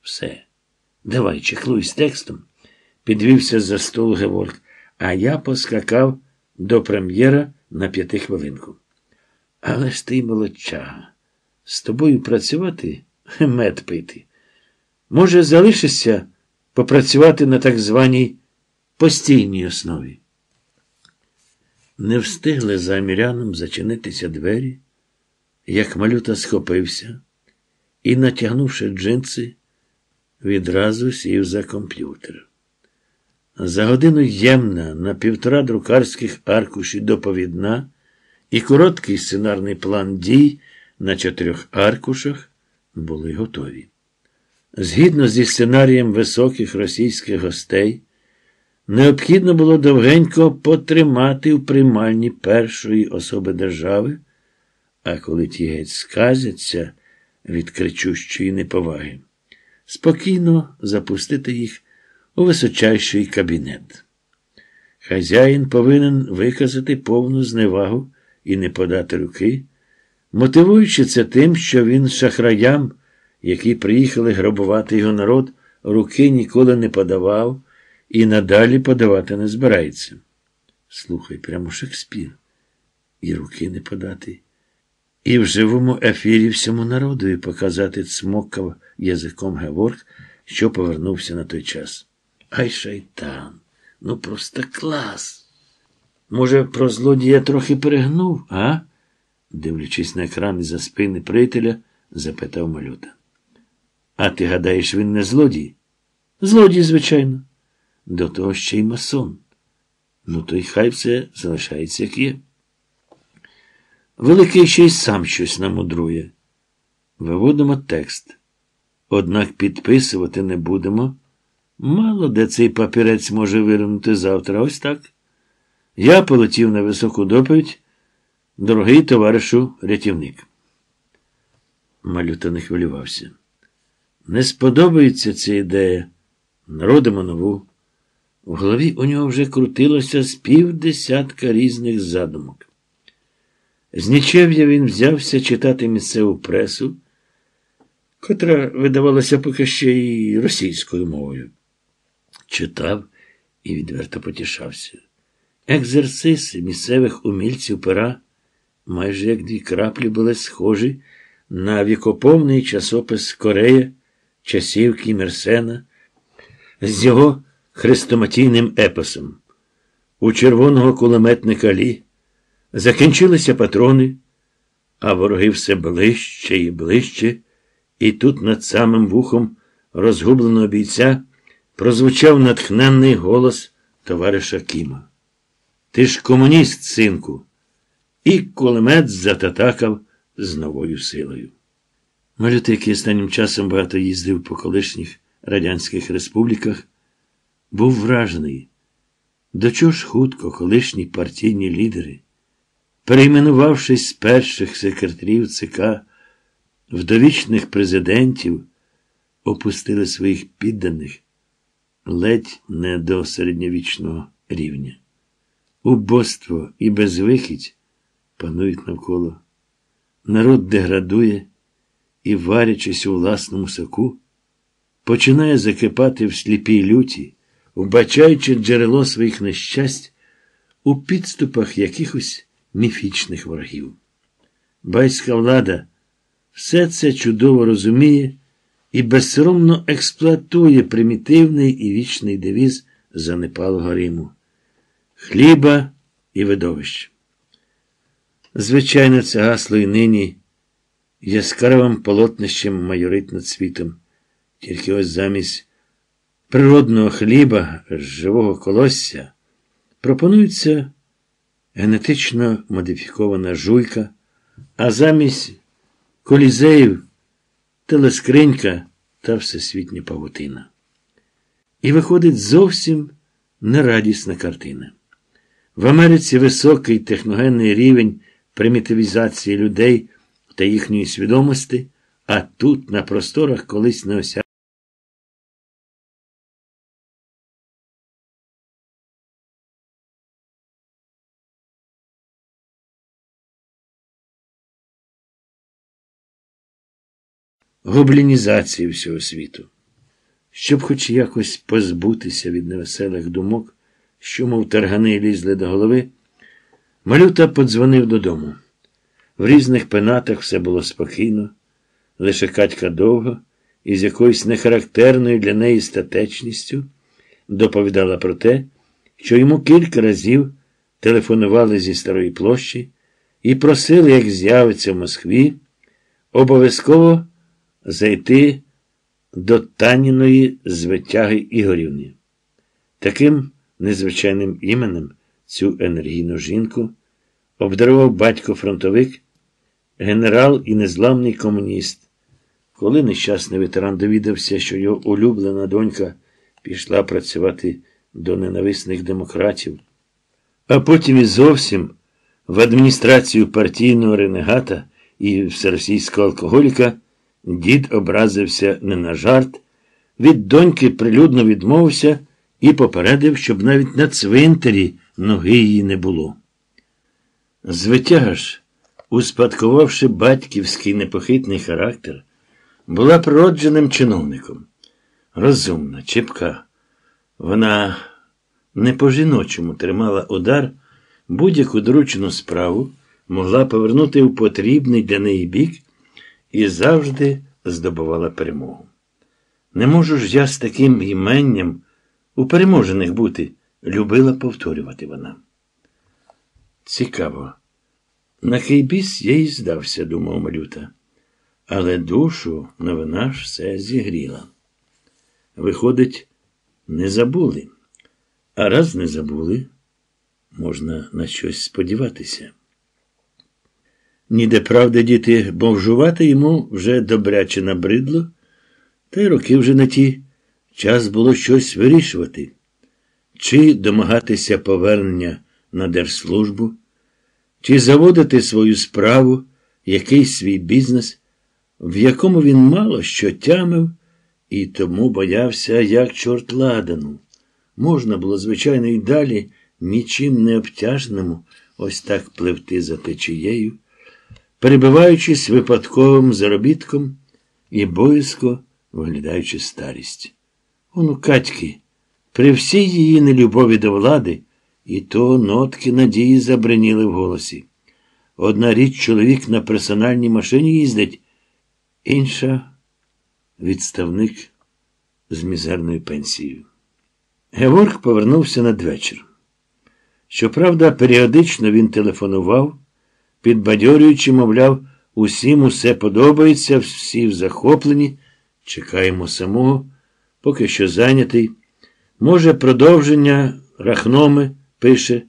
Все. Давай чехлуй з текстом, підвівся за стол Геворг, а я поскакав до прем'єра на п'ятихвилинку. Але ж ти, молодчага, з тобою працювати мед пити. Може, залишишся попрацювати на так званій постійній основі. Не встигли за аміряном зачинитися двері, як малюта схопився і, натягнувши джинси, відразу сів за комп'ютер. За годину ємна на півтора друкарських аркуші доповідна і короткий сценарний план дій на чотирьох аркушах були готові. Згідно зі сценарієм високих російських гостей, необхідно було довгенько потримати в приймальні першої особи держави, а коли ті геть сказяться від кричущої неповаги, спокійно запустити їх у височайший кабінет. Хазяїн повинен виказати повну зневагу і не подати руки, мотивуючи це тим, що він шахраям, які приїхали грабувати його народ, руки ніколи не подавав і надалі подавати не збирається. Слухай, прямо Шекспір. І руки не подати. І в живому ефірі всьому народу показати цмокав язиком Геворг, що повернувся на той час. Ай шайтан, ну просто клас. Може, про злодія трохи перегнув, а? дивлячись на екран із за спини приятеля, запитав малюта. А ти гадаєш, він не злодій? Злодій, звичайно. До того ще й масон. Ну, то й хай все залишається, як є. Великий ще й сам щось намудрує. Виводимо текст. Однак підписувати не будемо. Мало де цей папірець може виринути завтра. Ось так. Я полетів на високу доповідь, дорогий товаришу рятівник. Малюта не хвилювався. Не сподобається ця ідея. Народимо нову. В голові у нього вже крутилося з півдесятка різних задумок. З нічев'я він взявся читати місцеву пресу, котра видавалася поки ще й російською мовою. Читав і відверто потішався. Екзерсиси місцевих умільців пера, майже як дві краплі, були схожі на вікоповний часопис Корея, часів Кімерсена, з його хрестоматійним епосом. У червоного кулеметника Лі закінчилися патрони, а вороги все ближче і ближче, і тут над самим вухом розгубленого бійця прозвучав натхненний голос товариша Кіма. Ти ж комуніст, синку, і кулемет зататакав з новою силою. Малюти, який останнім часом багато їздив по колишніх радянських республіках, був вражений, до чого ж хутко колишні партійні лідери, перейменувавшись з перших секретарів ЦК в довічних президентів, опустили своїх підданих ледь не до середньовічного рівня. Убоство і безвихідь панують навколо. Народ деградує і, варячись у власному соку, починає закипати в сліпій люті, вбачаючи джерело своїх нещасть у підступах якихось міфічних ворогів. Байська влада все це чудово розуміє і безсоромно експлуатує примітивний і вічний девіз занепалого Риму хліба і видовищ. Звичайно, це гасло і нині яскравим полотнищем майорить над світом. Тільки ось замість природного хліба з живого колосся пропонується генетично модифікована жуйка, а замість колізеїв телескринька та всесвітня павутина. І виходить зовсім нерадісна картина. В Америці високий техногенний рівень примітивізації людей та їхньої свідомості, а тут, на просторах, колись не ося. Гоблінізації всього світу. Щоб хоч якось позбутися від невеселих думок, що, мов таргани лізли до голови, малюта подзвонив додому. В різних пенатах все було спокійно, лише Катька довго і з якоюсь нехарактерною для неї статечністю доповідала про те, що йому кілька разів телефонували зі старої площі і просили, як з'явиться в Москві, обов'язково зайти до Таніної звитяги Ігорівни. Таким незвичайним іменем цю енергійну жінку обдарував батько-фронтовик, генерал і незламний комуніст. Коли нещасний ветеран довідався, що його улюблена донька пішла працювати до ненависних демократів, а потім і зовсім в адміністрацію партійного ренегата і всеросійського алкоголіка, дід образився не на жарт, від доньки прилюдно відмовився і попередив, щоб навіть на цвинтарі ноги її не було. Звитяга ж, успадкувавши батьківський непохитний характер, була природженим чиновником. Розумна, чіпка. Вона не по-жіночому тримала удар, будь-яку доручену справу могла повернути в потрібний для неї бік і завжди здобувала перемогу. Не можу ж я з таким іменням у переможених бути, любила повторювати вона. Цікаво. На кейбіс я й здався, думав малюта. Але душу новина ж все зігріла. Виходить, не забули. А раз не забули, можна на щось сподіватися. Ніде правди діти бомжувати йому вже добряче набридло, та й роки вже на ті час було щось вирішувати, чи домагатися повернення на держслужбу, чи заводити свою справу, якийсь свій бізнес, в якому він мало що тямив і тому боявся, як чорт ладану. Можна було, звичайно, і далі нічим не обтяжному ось так пливти за течією, перебиваючись випадковим заробітком і боязко виглядаючи старість. Он у Катьки, при всій її нелюбові до влади, і то нотки надії забриніли в голосі. Одна річ чоловік на персональній машині їздить, інша відставник з мізерною пенсією. Геворг повернувся надвечір. Щоправда, періодично він телефонував, підбадьорюючи, мовляв, усім усе подобається, всі в захопленні, чекаємо самого, поки що зайнятий. Може, продовження рахноми пише.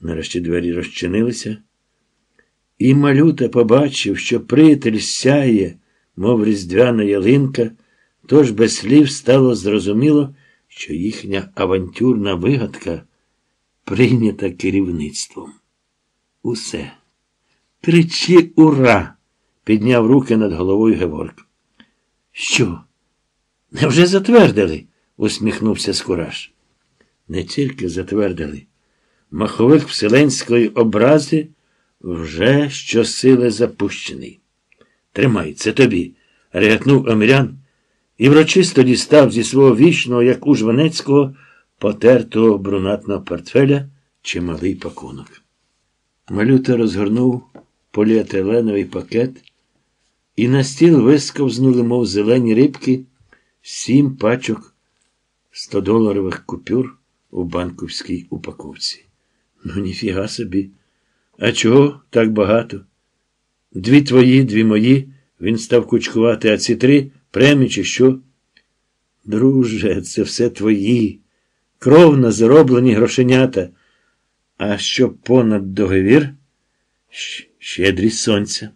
Нарешті двері розчинилися. І малюта побачив, що приятель сяє, мов різдвяна ялинка, тож без слів стало зрозуміло, що їхня авантюрна вигадка прийнята керівництвом. Усе. Кричи ура! підняв руки над головою Геворк. Що? Невже затвердили? усміхнувся Скураш. Не тільки затвердили. Маховик Вселенської образи вже щосили запущений. Тримай, це тобі, регатнув Амірян і врочисто дістав зі свого вічного, як у Жванецького, потертого брунатного портфеля чималий пакунок. Малюта розгорнув поліетиленовий пакет, і на стіл висковзнули, мов зелені рибки, сім пачок 100-доларових купюр у банковській упаковці. Ну, ніфіга собі. А чого так багато? Дві твої, дві мої, він став кучкувати, а ці три премії чи що? Друже, це все твої. Кровно зароблені грошенята. А що понад договір? Щедрість сонця.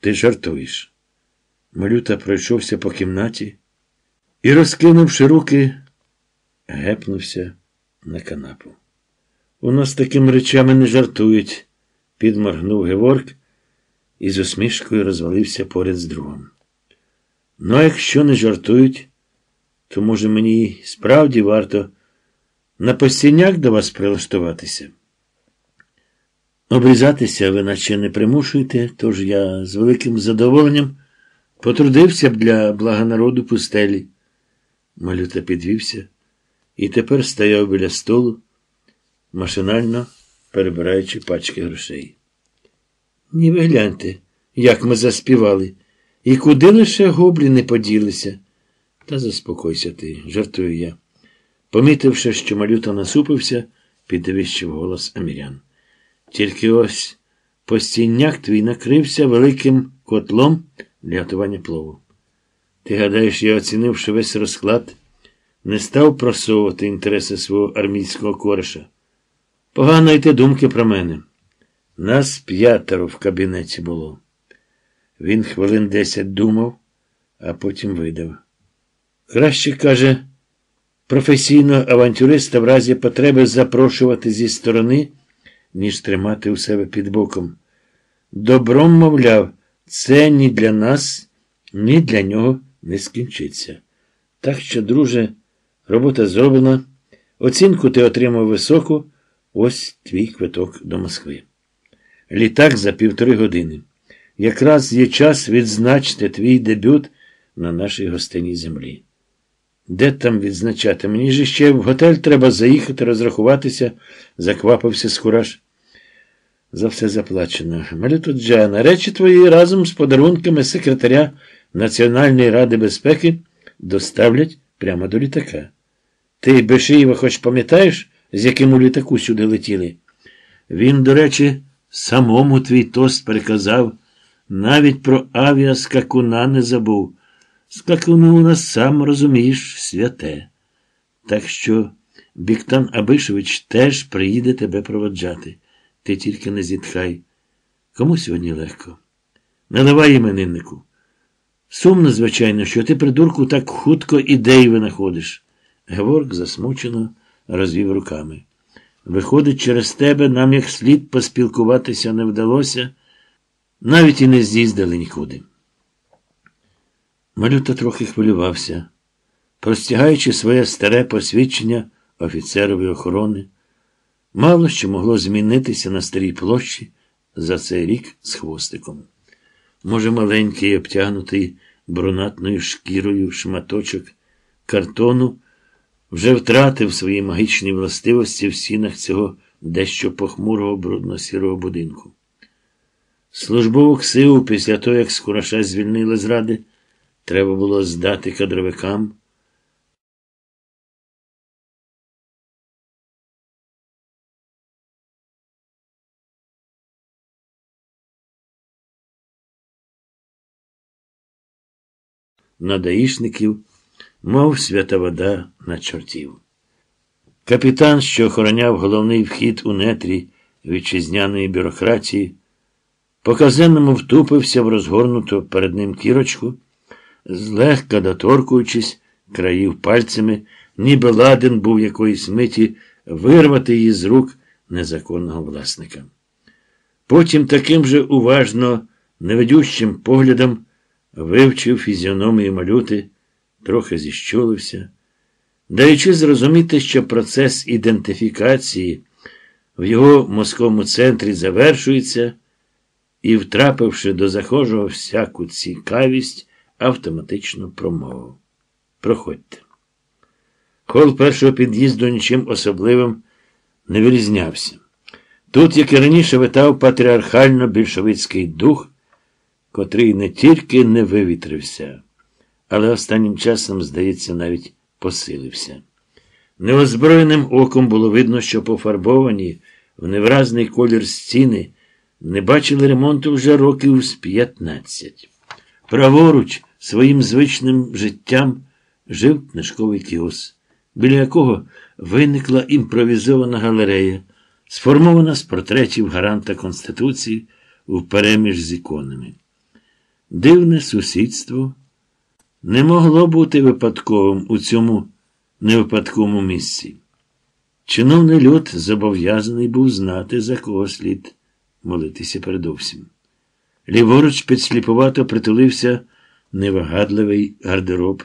Ти жартуєш. Малюта пройшовся по кімнаті і, розкинувши руки, гепнувся на канапу. У нас такими речами не жартують, підморгнув Геворк і з усмішкою розвалився поряд з другом. Ну, якщо не жартують, то, може, мені справді варто на постійняк до вас прилаштуватися. Обрізатися ви наче не примушуєте, тож я з великим задоволенням потрудився б для блага народу пустелі. Малюта підвівся і тепер стояв біля столу, машинально перебираючи пачки грошей. Ні, ви гляньте, як ми заспівали, і куди лише гоблі не поділися. Та заспокойся ти, жартую я. Помітивши, що малюта насупився, підвищив голос Амірян. Тільки ось постійняк твій накрився великим котлом для готування плову. Ти гадаєш, я, оцінивши весь розклад, не став просовувати інтереси свого армійського кореша. Погано йти думки про мене. Нас п'ятеро в кабінеті було. Він хвилин десять думав, а потім видав. Краще, каже, професійного авантюриста в разі потреби запрошувати зі сторони, ніж тримати у себе під боком. Добром, мовляв, це ні для нас, ні для нього не скінчиться. Так що, друже, робота зроблена, оцінку ти отримав високу, ось твій квиток до Москви. Літак за півтори години. Якраз є час відзначити твій дебют на нашій гостинній землі. Де там відзначати? Мені ж ще в готель треба заїхати, розрахуватися, заквапився скураж. За все заплачено. Малютуджана, речі твої разом з подарунками секретаря Національної ради безпеки доставлять прямо до літака. Ти Бешиєва хоч пам'ятаєш, з яким у літаку сюди летіли? Він, до речі, самому твій тост приказав, навіть про авіаскакуна не забув. Скакуну у нас сам розумієш, святе. Так що Біктан Абишевич теж приїде тебе проводжати. Ти тільки не зітхай. Кому сьогодні легко? Наливай імениннику. Сумно, звичайно, що ти, придурку, так хутко ідей винаходиш. Геворк засмучено розвів руками. Виходить, через тебе нам як слід поспілкуватися не вдалося, навіть і не з'їздили нікуди. Малюта трохи хвилювався, простягаючи своє старе посвідчення офіцерові охорони, мало що могло змінитися на старій площі за цей рік з хвостиком. Може, маленький, обтягнутий брунатною шкірою шматочок картону вже втратив свої магічні властивості в стінах цього дещо похмурого брудно-сірого будинку. Службову ксиву після того, як Скураша звільнили з ради, треба було здати кадровикам. На даїшників, мов свята вода на чортів. Капітан, що охороняв головний вхід у нетрі вітчизняної бюрократії, по-казенному втупився в розгорнуту перед ним кірочку, злегка доторкуючись країв пальцями, ніби ладен був якоїсь миті вирвати її з рук незаконного власника. Потім таким же уважно, невидющим поглядом вивчив фізіономію малюти, трохи зіщулився, даючи зрозуміти, що процес ідентифікації в його мозковому центрі завершується і, втрапивши до захожого всяку цікавість, автоматично промовив. Проходьте. Хол першого під'їзду нічим особливим не вирізнявся. Тут, як і раніше, витав патріархально-більшовицький дух, котрий не тільки не вивітрився, але останнім часом, здається, навіть посилився. Неозброєним оком було видно, що пофарбовані в невразний колір стіни не бачили ремонту вже років з 15. Праворуч своїм звичним життям жив книжковий кіос, біля якого виникла імпровізована галерея, сформована з портретів гаранта Конституції впереміж з іконами. Дивне сусідство не могло бути випадковим у цьому невипадковому місці. Чиновний люд зобов'язаний був знати, за кого слід молитися передовсім. Ліворуч підсліпувато притулився невагадливий гардероб.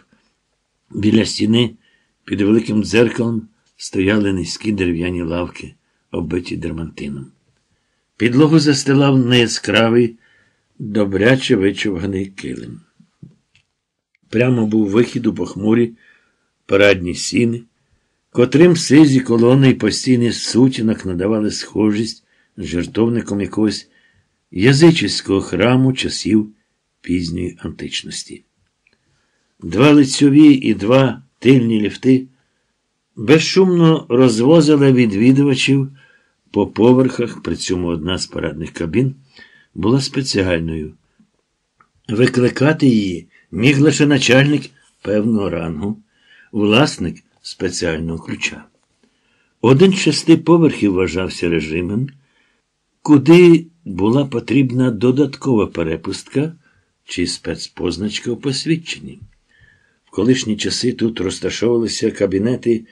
Біля стіни під великим дзеркалом стояли низькі дерев'яні лавки, оббиті дермантином. Підлогу застилав неяскравий, добряче вичовганий килим. Прямо був вихід у похмурі парадні сіни, котрим сизі колони й постійний сутінок надавали схожість з жертовником якогось язичського храму часів пізньої античності. Два лицьові і два тильні ліфти безшумно розвозили відвідувачів по поверхах, при цьому одна з парадних кабін була спеціальною. Викликати її міг лише начальник певного рангу, власник спеціального ключа. Один з шести поверхів вважався режимом, куди була потрібна додаткова перепустка чи спецпозначка у посвідченні. В колишні часи тут розташовувалися кабінети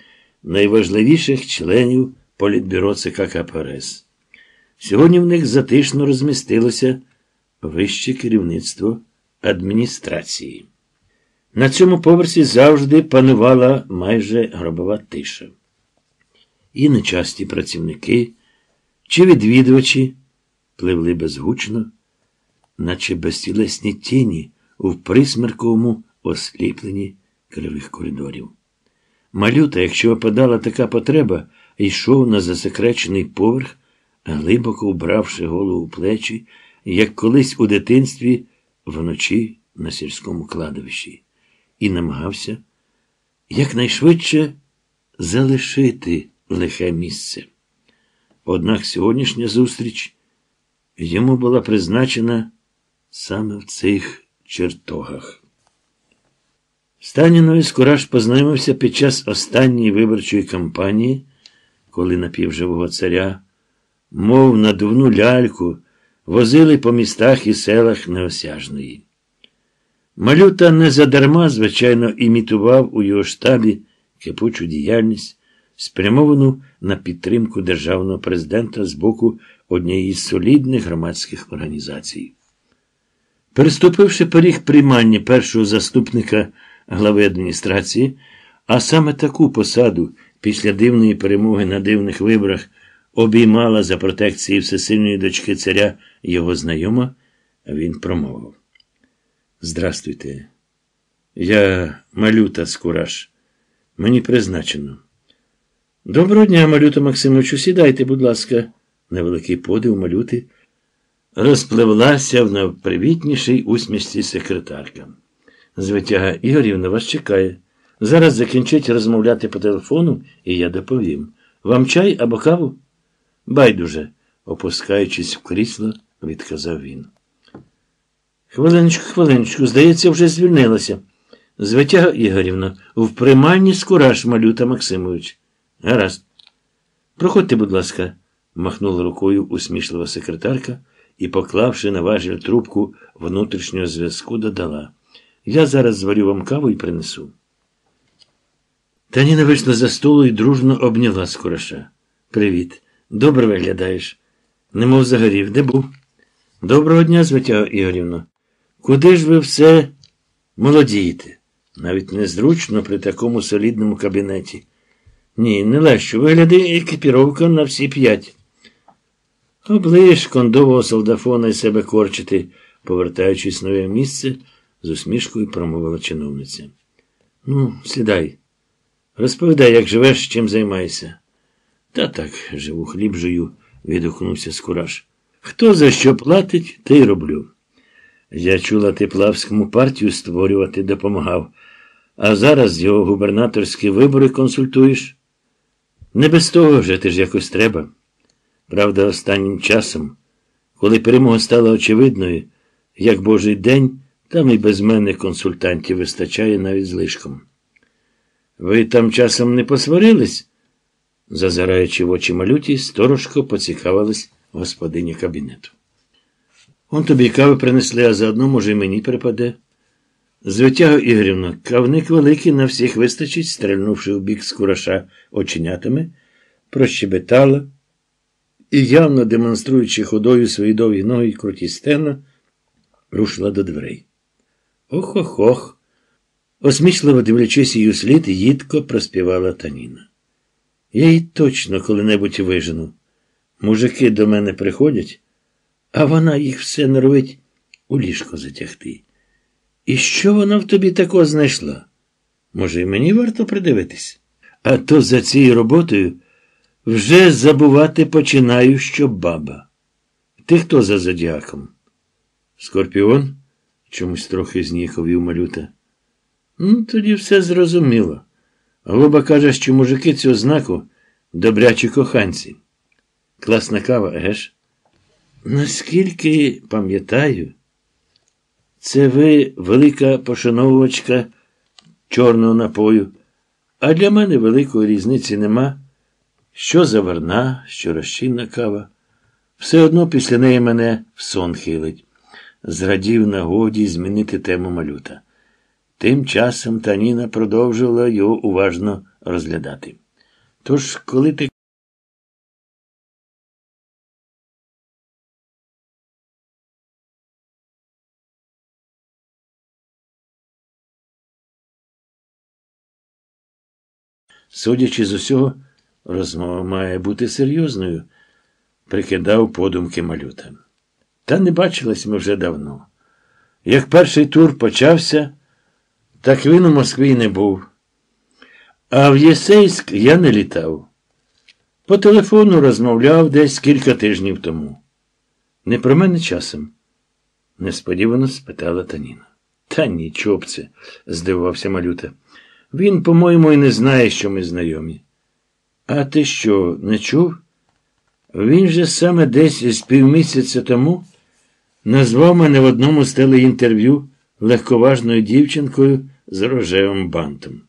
найважливіших членів політбюро ЦК КПРС. Сьогодні в них затишно розмістилося вище керівництво адміністрації. На цьому поверсі завжди панувала майже гробова тиша. І нечасті працівники чи відвідувачі пливли безгучно, наче безтілесні тіні у присмерковому осліпленні кривих коридорів. Малюта, якщо опадала така потреба, йшов на засекречений поверх, глибоко вбравши голову плечі, як колись у дитинстві вночі на сільському кладовищі, і намагався якнайшвидше залишити лихе місце. Однак сьогоднішня зустріч йому була призначена саме в цих чертогах. Станіною Скораш познайомився під час останньої виборчої кампанії, коли напівживого царя, мов надувну ляльку, возили по містах і селах Неосяжної. Малюта не задарма, звичайно, імітував у його штабі кипучу діяльність, спрямовану на підтримку державного президента з боку однієї з солідних громадських організацій. Переступивши поріг приймання першого заступника глави адміністрації, а саме таку посаду після дивної перемоги на дивних виборах обіймала за протекції всесильної дочки царя його знайома, він промовив. Здрастуйте. Я малюта Скураш. Мені призначено. Доброго дня, малюта Максимовичу, сідайте, будь ласка, невеликий подив малюти розпливлася в найпривітнішій усмішці секретарка. Звитяга Ігорівна вас чекає. Зараз закінчить розмовляти по телефону, і я доповім. Вам чай або каву? Байдуже, опускаючись в крісло, відказав він. Хвилиночку, хвилиночку, здається, вже звільнилася. Звитяга Ігорівна, в приймальні скураж малюта Максимович. Гаразд. Проходьте, будь ласка, махнула рукою усмішлива секретарка і, поклавши на важіль трубку внутрішнього зв'язку, додала. Я зараз зварю вам каву і принесу. Таніна вийшла за столу і дружно обняла Скораша. Привіт. Добре виглядаєш. Немов загорів. Де був? Доброго дня, Звитяга Ігорівна. Куди ж ви все молодієте? Навіть незручно при такому солідному кабінеті. Ні, не легше. Виглядає екіпіровка на всі п'ять. Оближ кондового солдафона і себе корчити, повертаючись нове місце, з усмішкою промовила чиновниця. Ну, сідай. Розповідай, як живеш, чим займаєшся. Та так, живу хліб жую, відгукнувся Скураж. Хто за що платить, те й роблю. Я чула, ти Плавському партію створювати допомагав, а зараз його губернаторські вибори консультуєш. Не без того вже ти ж якось треба. Правда, останнім часом, коли перемога стала очевидною, як божий день, там і без мене консультантів вистачає навіть злишком. Ви там часом не посварились? Зазираючи в очі малюті, сторожко поцікавилась господиня кабінету. Он тобі кави принесли, а заодно, може, і мені припаде. Звитяго Ігорівна, кавник великий на всіх вистачить, стрельнувши в бік з кураша оченятами, прощебетала і, явно демонструючи ходою свої довгі ноги й круті стена, рушила до дверей. Ох-ох-ох. Осмічливо дивлячись її слід, їдко проспівала Таніна. Я її точно коли-небудь вижену. Мужики до мене приходять, а вона їх все норовить у ліжко затягти. І що вона в тобі такого знайшла? Може, і мені варто придивитись? А то за цією роботою вже забувати починаю, що баба. Ти хто за зодіаком? Скорпіон? чомусь трохи зніховів малюта. Ну, тоді все зрозуміло. Глоба каже, що мужики цього знаку добрячі коханці. Класна кава, геш? Наскільки пам'ятаю, це ви велика пошановувачка чорного напою, а для мене великої різниці нема. Що заварна, що розчинна кава. Все одно після неї мене в сон хилить. Зрадів нагоді змінити тему малюта. Тим часом Таніна продовжувала його уважно розглядати. Тож, коли ти. Судячи з усього, розмова має бути серйозною, прикидав подумки малюта. Та не бачились ми вже давно. Як перший тур почався, так він у Москві не був. А в Єсейськ я не літав. По телефону розмовляв десь кілька тижнів тому. Не про мене часом? несподівано спитала Таніна. Та нічого б це, здивувався малюта. Він, по-моєму, і не знає, що ми знайомі. А ти що, не чув? Він же саме десь з півмісяця тому назвав мене в одному з телеінтерв'ю легковажною дівчинкою з рожевим бантом.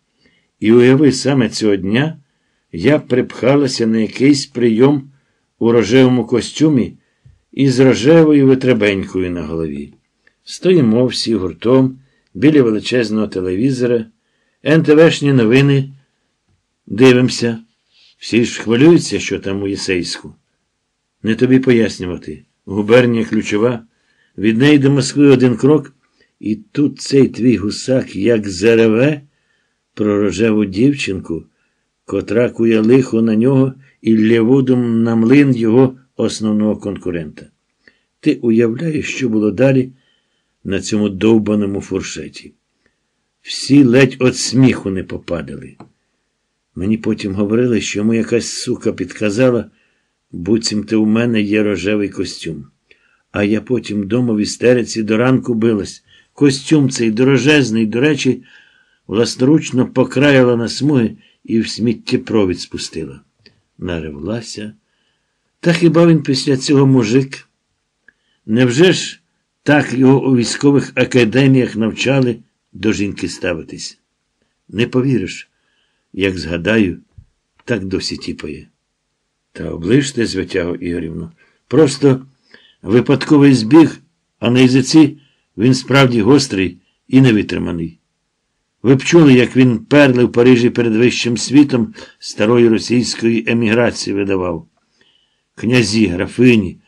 І уяви, саме цього дня я припхалася на якийсь прийом у рожевому костюмі із рожевою витребенькою на голові. Стоїмо всі гуртом біля величезного телевізора, НТВшні новини. Дивимося. Всі ж хвилюються, що там у Єсейську. Не тобі пояснювати. Губернія ключова. Від неї до Москви один крок, і тут цей твій гусак, як зареве про рожеву дівчинку, котра кує лихо на нього і лєвудом на млин його основного конкурента. Ти уявляєш, що було далі на цьому довбаному фуршеті? Всі ледь від сміху не попадали. Мені потім говорили, що йому якась сука підказала, буцімте у мене є рожевий костюм. А я потім дома в істериці до ранку билась. Костюм цей дорожезний, до речі, власноручно покраяла на смуги і в сміттєпровід спустила. Наревлася. Та хіба він після цього мужик? Невже ж так його у військових академіях навчали до жінки ставитись? Не повіриш, як згадаю, так досі тіпає. Та оближте, звитяго Ігорівну, просто випадковий збіг, а на язиці він справді гострий і невитриманий. Ви б чули, як він перли в Парижі перед вищим світом старої російської еміграції видавав. Князі, графині,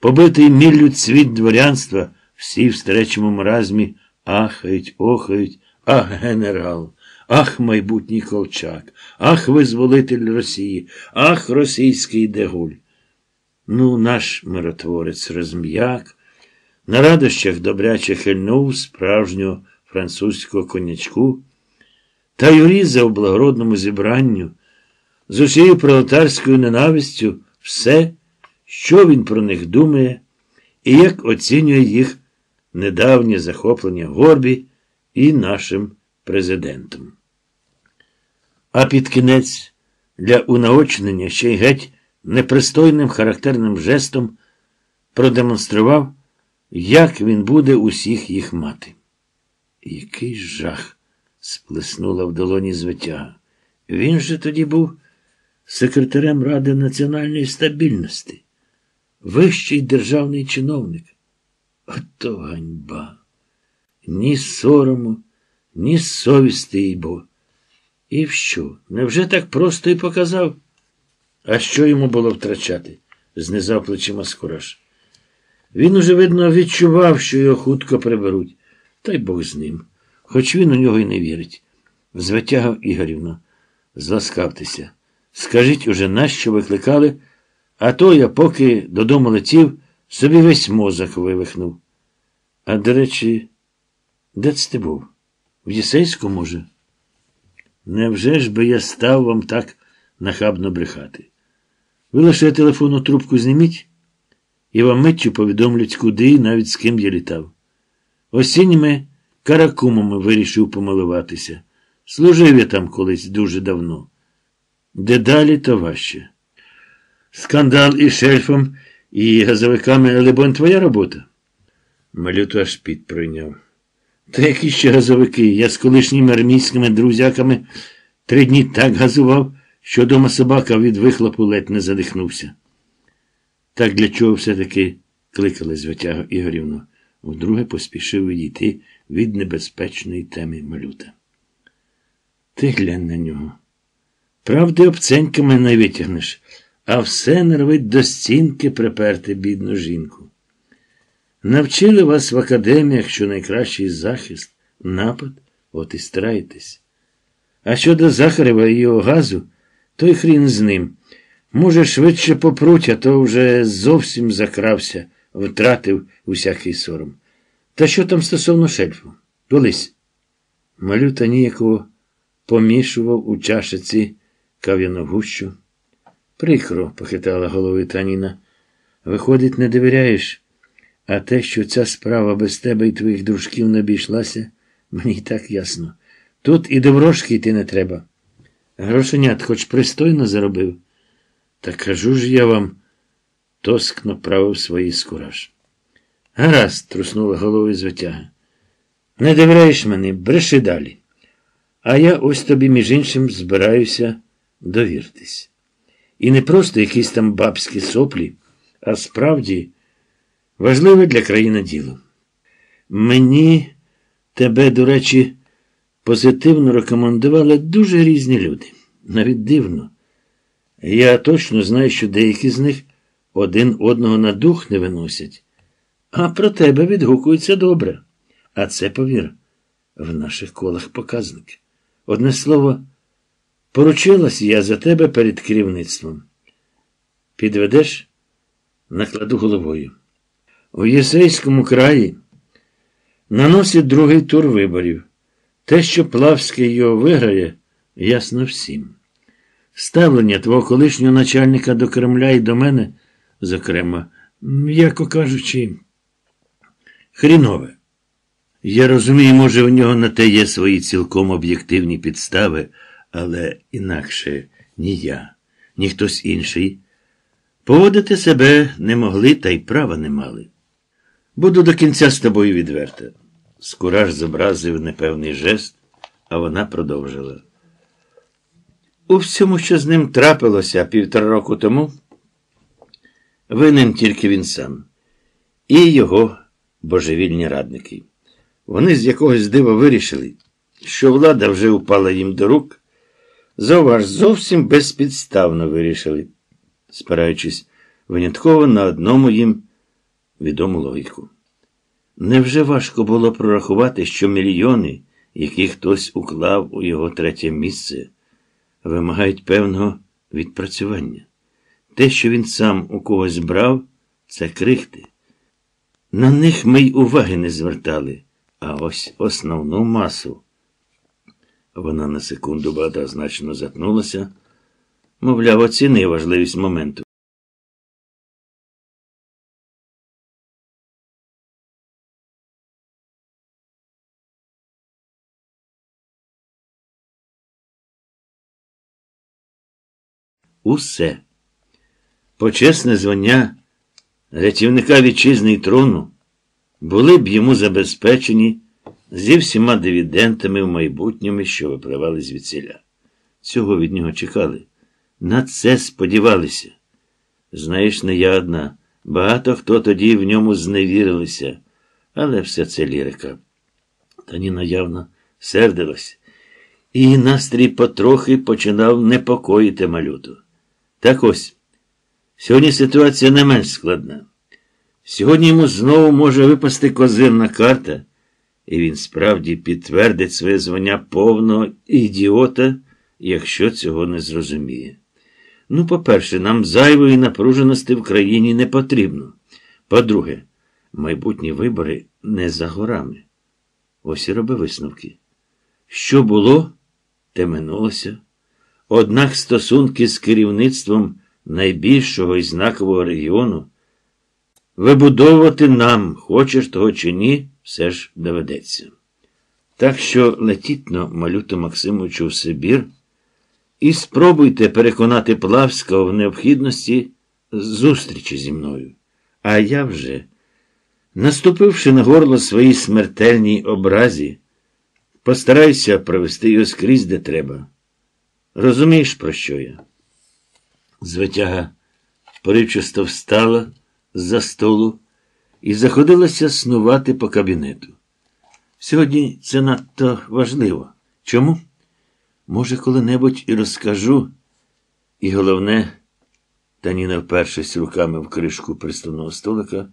побитий міллю цвіт дворянства, всі в старечому маразмі ахають, охають, ах, генерал, ах, майбутній Колчак, ах, визволитель Росії, ах, російський дегуль. Ну, наш миротворець розм'як, на радощах добряче хильнув справжнього французького конячку, та й урізав благородному зібранню з усією пролетарською ненавистю все, що він про них думає, і як оцінює їх недавнє захоплення горбі і нашим президентом. А під кінець для унаочнення ще й геть непристойним характерним жестом продемонстрував, як він буде усіх їх мати. Який жах! сплеснула в долоні звитяга. Він же тоді був секретарем Ради національної стабільності, вищий державний чиновник. Ото ганьба. Ні сорому, ні совісти їй бо. І що? Невже так просто і показав? А що йому було втрачати? знизав плечима Скораш. Він уже, видно, відчував, що його хутко приберуть. Та й Бог з ним. Хоч він у нього й не вірить. Звитягав Ігорівна. Зласкавтеся. Скажіть уже, нащо викликали, а то я, поки додому летів, собі весь мозок вивихнув. А, до речі, де це ти був? В Єсейську, може? Невже ж би я став вам так нахабно брехати? Ви лише телефонну трубку зніміть, і вам миттю повідомлять, куди і навіть з ким я літав. Осінніми каракумами вирішив помилуватися. Служив я там колись дуже давно. Дедалі то важче. Скандал із шельфом і газовиками, либонь, твоя робота? Малюту аж під пройняв. Та які ще газовики? Я з колишніми армійськими друзяками три дні так газував, що дома собака від вихлопу ледь не задихнувся. Так для чого все-таки кликали звитягу Ігорівну? Вдруге поспішив відійти від небезпечної теми малюта. Ти глянь на нього. Правди обценьками не витягнеш, а все нервить до стінки приперти бідну жінку. Навчили вас в академіях, що найкращий захист, напад, от і старайтесь. А щодо Захарева і його газу, то й хрін з ним. Може, швидше попруть, а то вже зовсім закрався, втратив усякий сором. Та що там стосовно шельфу? Колись. Малюта ніякого помішував у чашиці кав'яну гущу. Прикро, похитала головою Таніна. Виходить, не довіряєш, а те, що ця справа без тебе і твоїх дружків не обійшлася, мені й так ясно. Тут і до ворожки йти не треба. Грошенят хоч пристойно заробив. Та кажу ж я вам, тоскно правив свої скураж. Гаразд, труснула головою звитяга. Не довіряєш мені, бреши далі. А я ось тобі, між іншим, збираюся довіртись. І не просто якісь там бабські соплі, а справді важливе для країни діло. Мені тебе, до речі, позитивно рекомендували дуже різні люди. Навіть дивно. Я точно знаю, що деякі з них один одного на дух не виносять, а про тебе відгукуються добре. А це, повір, в наших колах показник. Одне слово, поручилась я за тебе перед керівництвом. Підведеш? Накладу головою. У Єсейському краї наносить другий тур виборів. Те, що Плавський його виграє, ясно всім. Ставлення твого колишнього начальника до Кремля і до мене, зокрема, м'яко кажучи, хрінове. Я розумію, може, у нього на те є свої цілком об'єктивні підстави, але інакше ні я, ні хтось інший. Поводити себе не могли та й права не мали. Буду до кінця з тобою відверта. Скураж зобразив непевний жест, а вона продовжила. У всьому, що з ним трапилося півтора року тому, винен тільки він сам і його божевільні радники. Вони з якогось дива вирішили, що влада вже упала їм до рук, зауваж зовсім безпідставно вирішили, спираючись винятково на одному їм відому логіку. Невже важко було прорахувати, що мільйони, які хтось уклав у його третє місце, вимагають певного відпрацювання? Те, що він сам у когось брав, це крихти. На них ми й уваги не звертали, а ось основну масу. Вона на секунду багатозначно затнулася, мовляв, оціни важливість моменту. Усе. Почесне звання рятівника вітчизни й трону були б йому забезпечені зі всіма дивідентами в майбутньому, що випливали звідсіля. Цього від нього чекали. На це сподівалися. Знаєш, не я одна. Багато хто тоді в ньому зневірилися, але все це лірика. Та Ніна явно сердилась, і настрій потрохи починав непокоїти малюту. Так ось, сьогодні ситуація не менш складна. Сьогодні йому знову може випасти козирна карта, і він справді підтвердить своє звання повного ідіота, якщо цього не зрозуміє. Ну, по-перше, нам зайвої напруженості в країні не потрібно. По-друге, майбутні вибори не за горами. Ось і роби висновки. Що було, те минулося. Однак стосунки з керівництвом найбільшого і знакового регіону вибудовувати нам, хочеш того чи ні, все ж доведеться. Так що летітно, малюто Максимовичу, в Сибір, і спробуйте переконати Плавського в необхідності зустрічі зі мною. А я вже, наступивши на горло своїй смертельній образі, постараюся провести його скрізь, де треба. Розумієш, про що я? Звитяга поривчасто встала з-за столу і заходилася снувати по кабінету. Сьогодні це надто важливо. Чому? Може, коли-небудь і розкажу. І головне, Таніна, впершись руками в кришку приставного столика,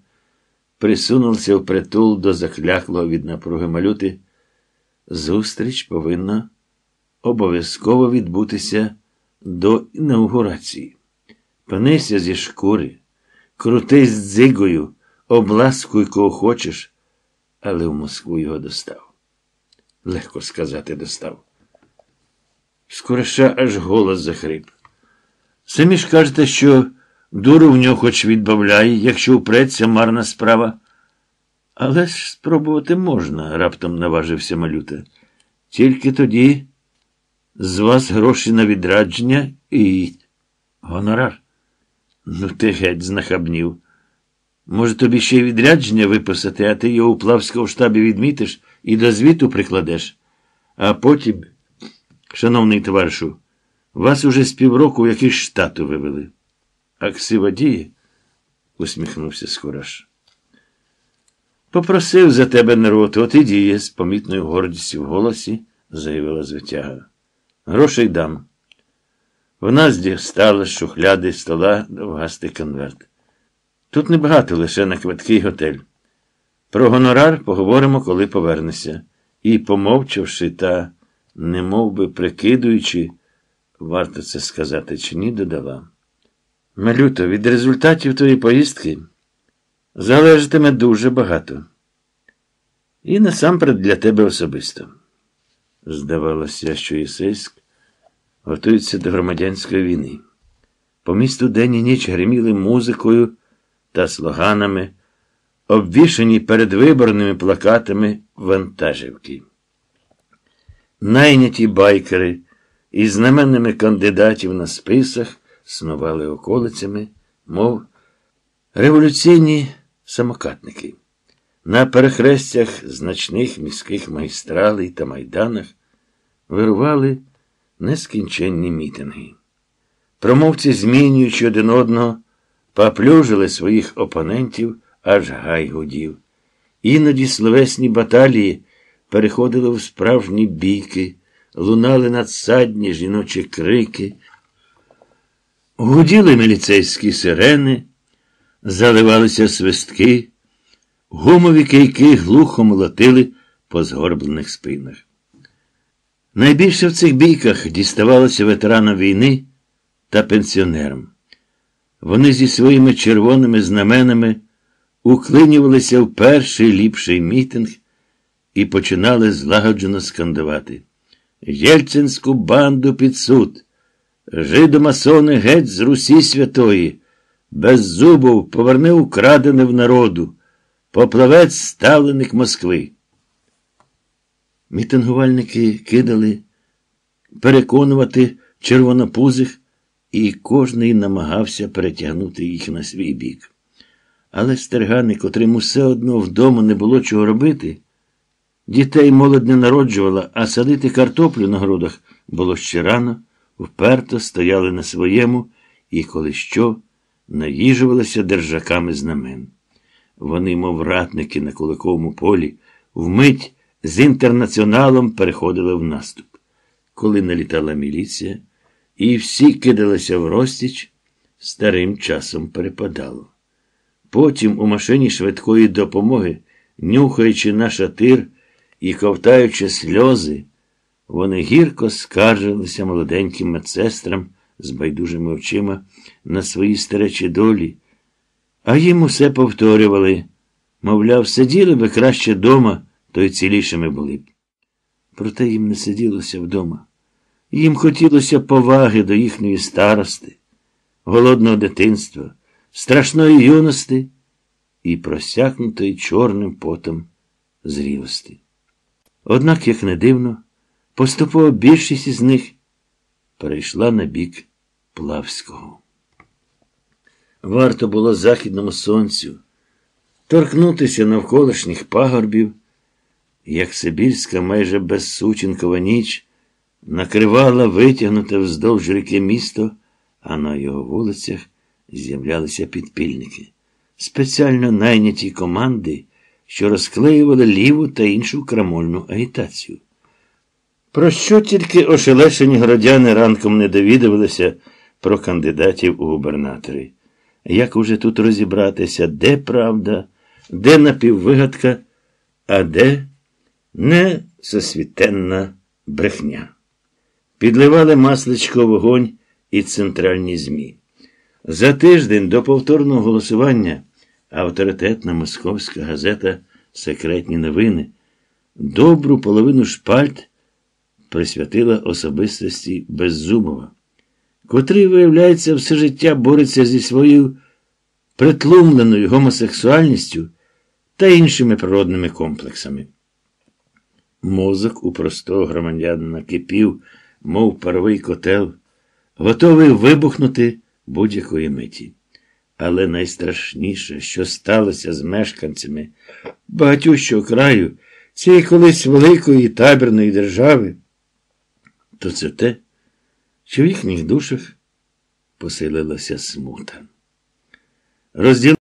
присунулася в притул до закляклого від напруги малюти. Зустріч повинна обов'язково відбутися до інаугурації. Панися зі шкури, крутись з дзигою, обласкуй кого хочеш, але в Москву його достав. Легко сказати, достав. Скориша аж голос захрип. Самі ж кажете, що дуру в нього хоч відбавляє, якщо впреться марна справа. Але ж спробувати можна, раптом наважився малюта. Тільки тоді з вас гроші на відрадження і гонорар. Ну, ти геть знахабнів. Може, тобі ще й відрядження виписати, а ти його у Плавського штабі відмітиш і до звіту прикладеш. А потім, шановний товаришу, вас уже з півроку в якийсь штату вивели. А ксива діє? усміхнувся Скораш. Попросив за тебе народ, от і діє, з помітною гордістю в голосі, заявила звитяга. Грошей дам. Вона здістала з шухляди стола довгастий конверт. Тут небагато лише на квитки й готель. Про гонорар поговоримо, коли повернешся. І, помовчавши та, не би прикидуючи, варто це сказати чи ні, додала. Малюто, від результатів твоєї поїздки залежатиме дуже багато. І насамперед для тебе особисто. Здавалося, що Єсейськ готується до громадянської війни. По місту день і ніч гриміли музикою та слоганами, обвішані передвиборними плакатами вантажівки. Найняті байкери із знаменними кандидатів на списах снували околицями, мов революційні самокатники. На перехрестях значних міських майстралей та майданах вирували нескінченні мітинги. Промовці, змінюючи один одного, поплюжили своїх опонентів, аж гай гудів. Іноді словесні баталії переходили в справжні бійки, лунали надсадні жіночі крики, гуділи міліцейські сирени, заливалися свистки, гумові кийки глухо молотили по згорблених спинах. Найбільше в цих бійках діставалося ветеранам війни та пенсіонерам. Вони зі своїми червоними знаменами уклинювалися в перший ліпший мітинг і починали злагоджено скандувати. Єльцинську банду під суд, жидомасони геть з Русі Святої, без зубов поверни украдене в народу, поплавець ставленик Москви. Мітингувальники кидали переконувати червонопузих, і кожний намагався перетягнути їх на свій бік. Але стергани, котрим усе одно вдома не було чого робити, дітей молодь не народжувала, а садити картоплю на грудах було ще рано, вперто стояли на своєму і, коли що, наїжувалися держаками знамен. Вони, мов ратники на куликовому полі, вмить з інтернаціоналом переходили в наступ. Коли налітала міліція, і всі кидалися в розтіч, старим часом перепадало. Потім у машині швидкої допомоги, нюхаючи на шатир і ковтаючи сльози, вони гірко скаржилися молоденьким медсестрам з байдужими очима на свої старечі долі, а їм усе повторювали мовляв, сиділи би краще дома то й цілішими були б. Проте їм не сиділося вдома. Їм хотілося поваги до їхньої старости, голодного дитинства, страшної юності і просякнутої чорним потом зрілості. Однак, як не дивно, поступово більшість із них перейшла на бік Плавського. Варто було західному сонцю торкнутися навколишніх пагорбів як Сибірська майже безсученкова ніч накривала витягнуте вздовж ріки місто, а на його вулицях з'являлися підпільники, спеціально найняті команди, що розклеювали ліву та іншу крамольну агітацію. Про що тільки ошелешені городяни ранком не довідувалися про кандидатів у губернатори? Як уже тут розібратися, де правда, де напіввигадка, а де не засвітенна брехня. Підливали масличко вогонь і центральні ЗМІ. За тиждень до повторного голосування авторитетна московська газета Секретні новини добру половину шпальт присвятила особистості Беззубова, котрий, виявляється, все життя бореться зі своєю притлумленою гомосексуальністю та іншими природними комплексами. Мозок у простого громадянина кипів, мов паровий котел, готовий вибухнути будь-якої миті. Але найстрашніше, що сталося з мешканцями багатющого краю, цієї колись великої табірної держави, то це те, що в їхніх душах поселилася смута. Розділ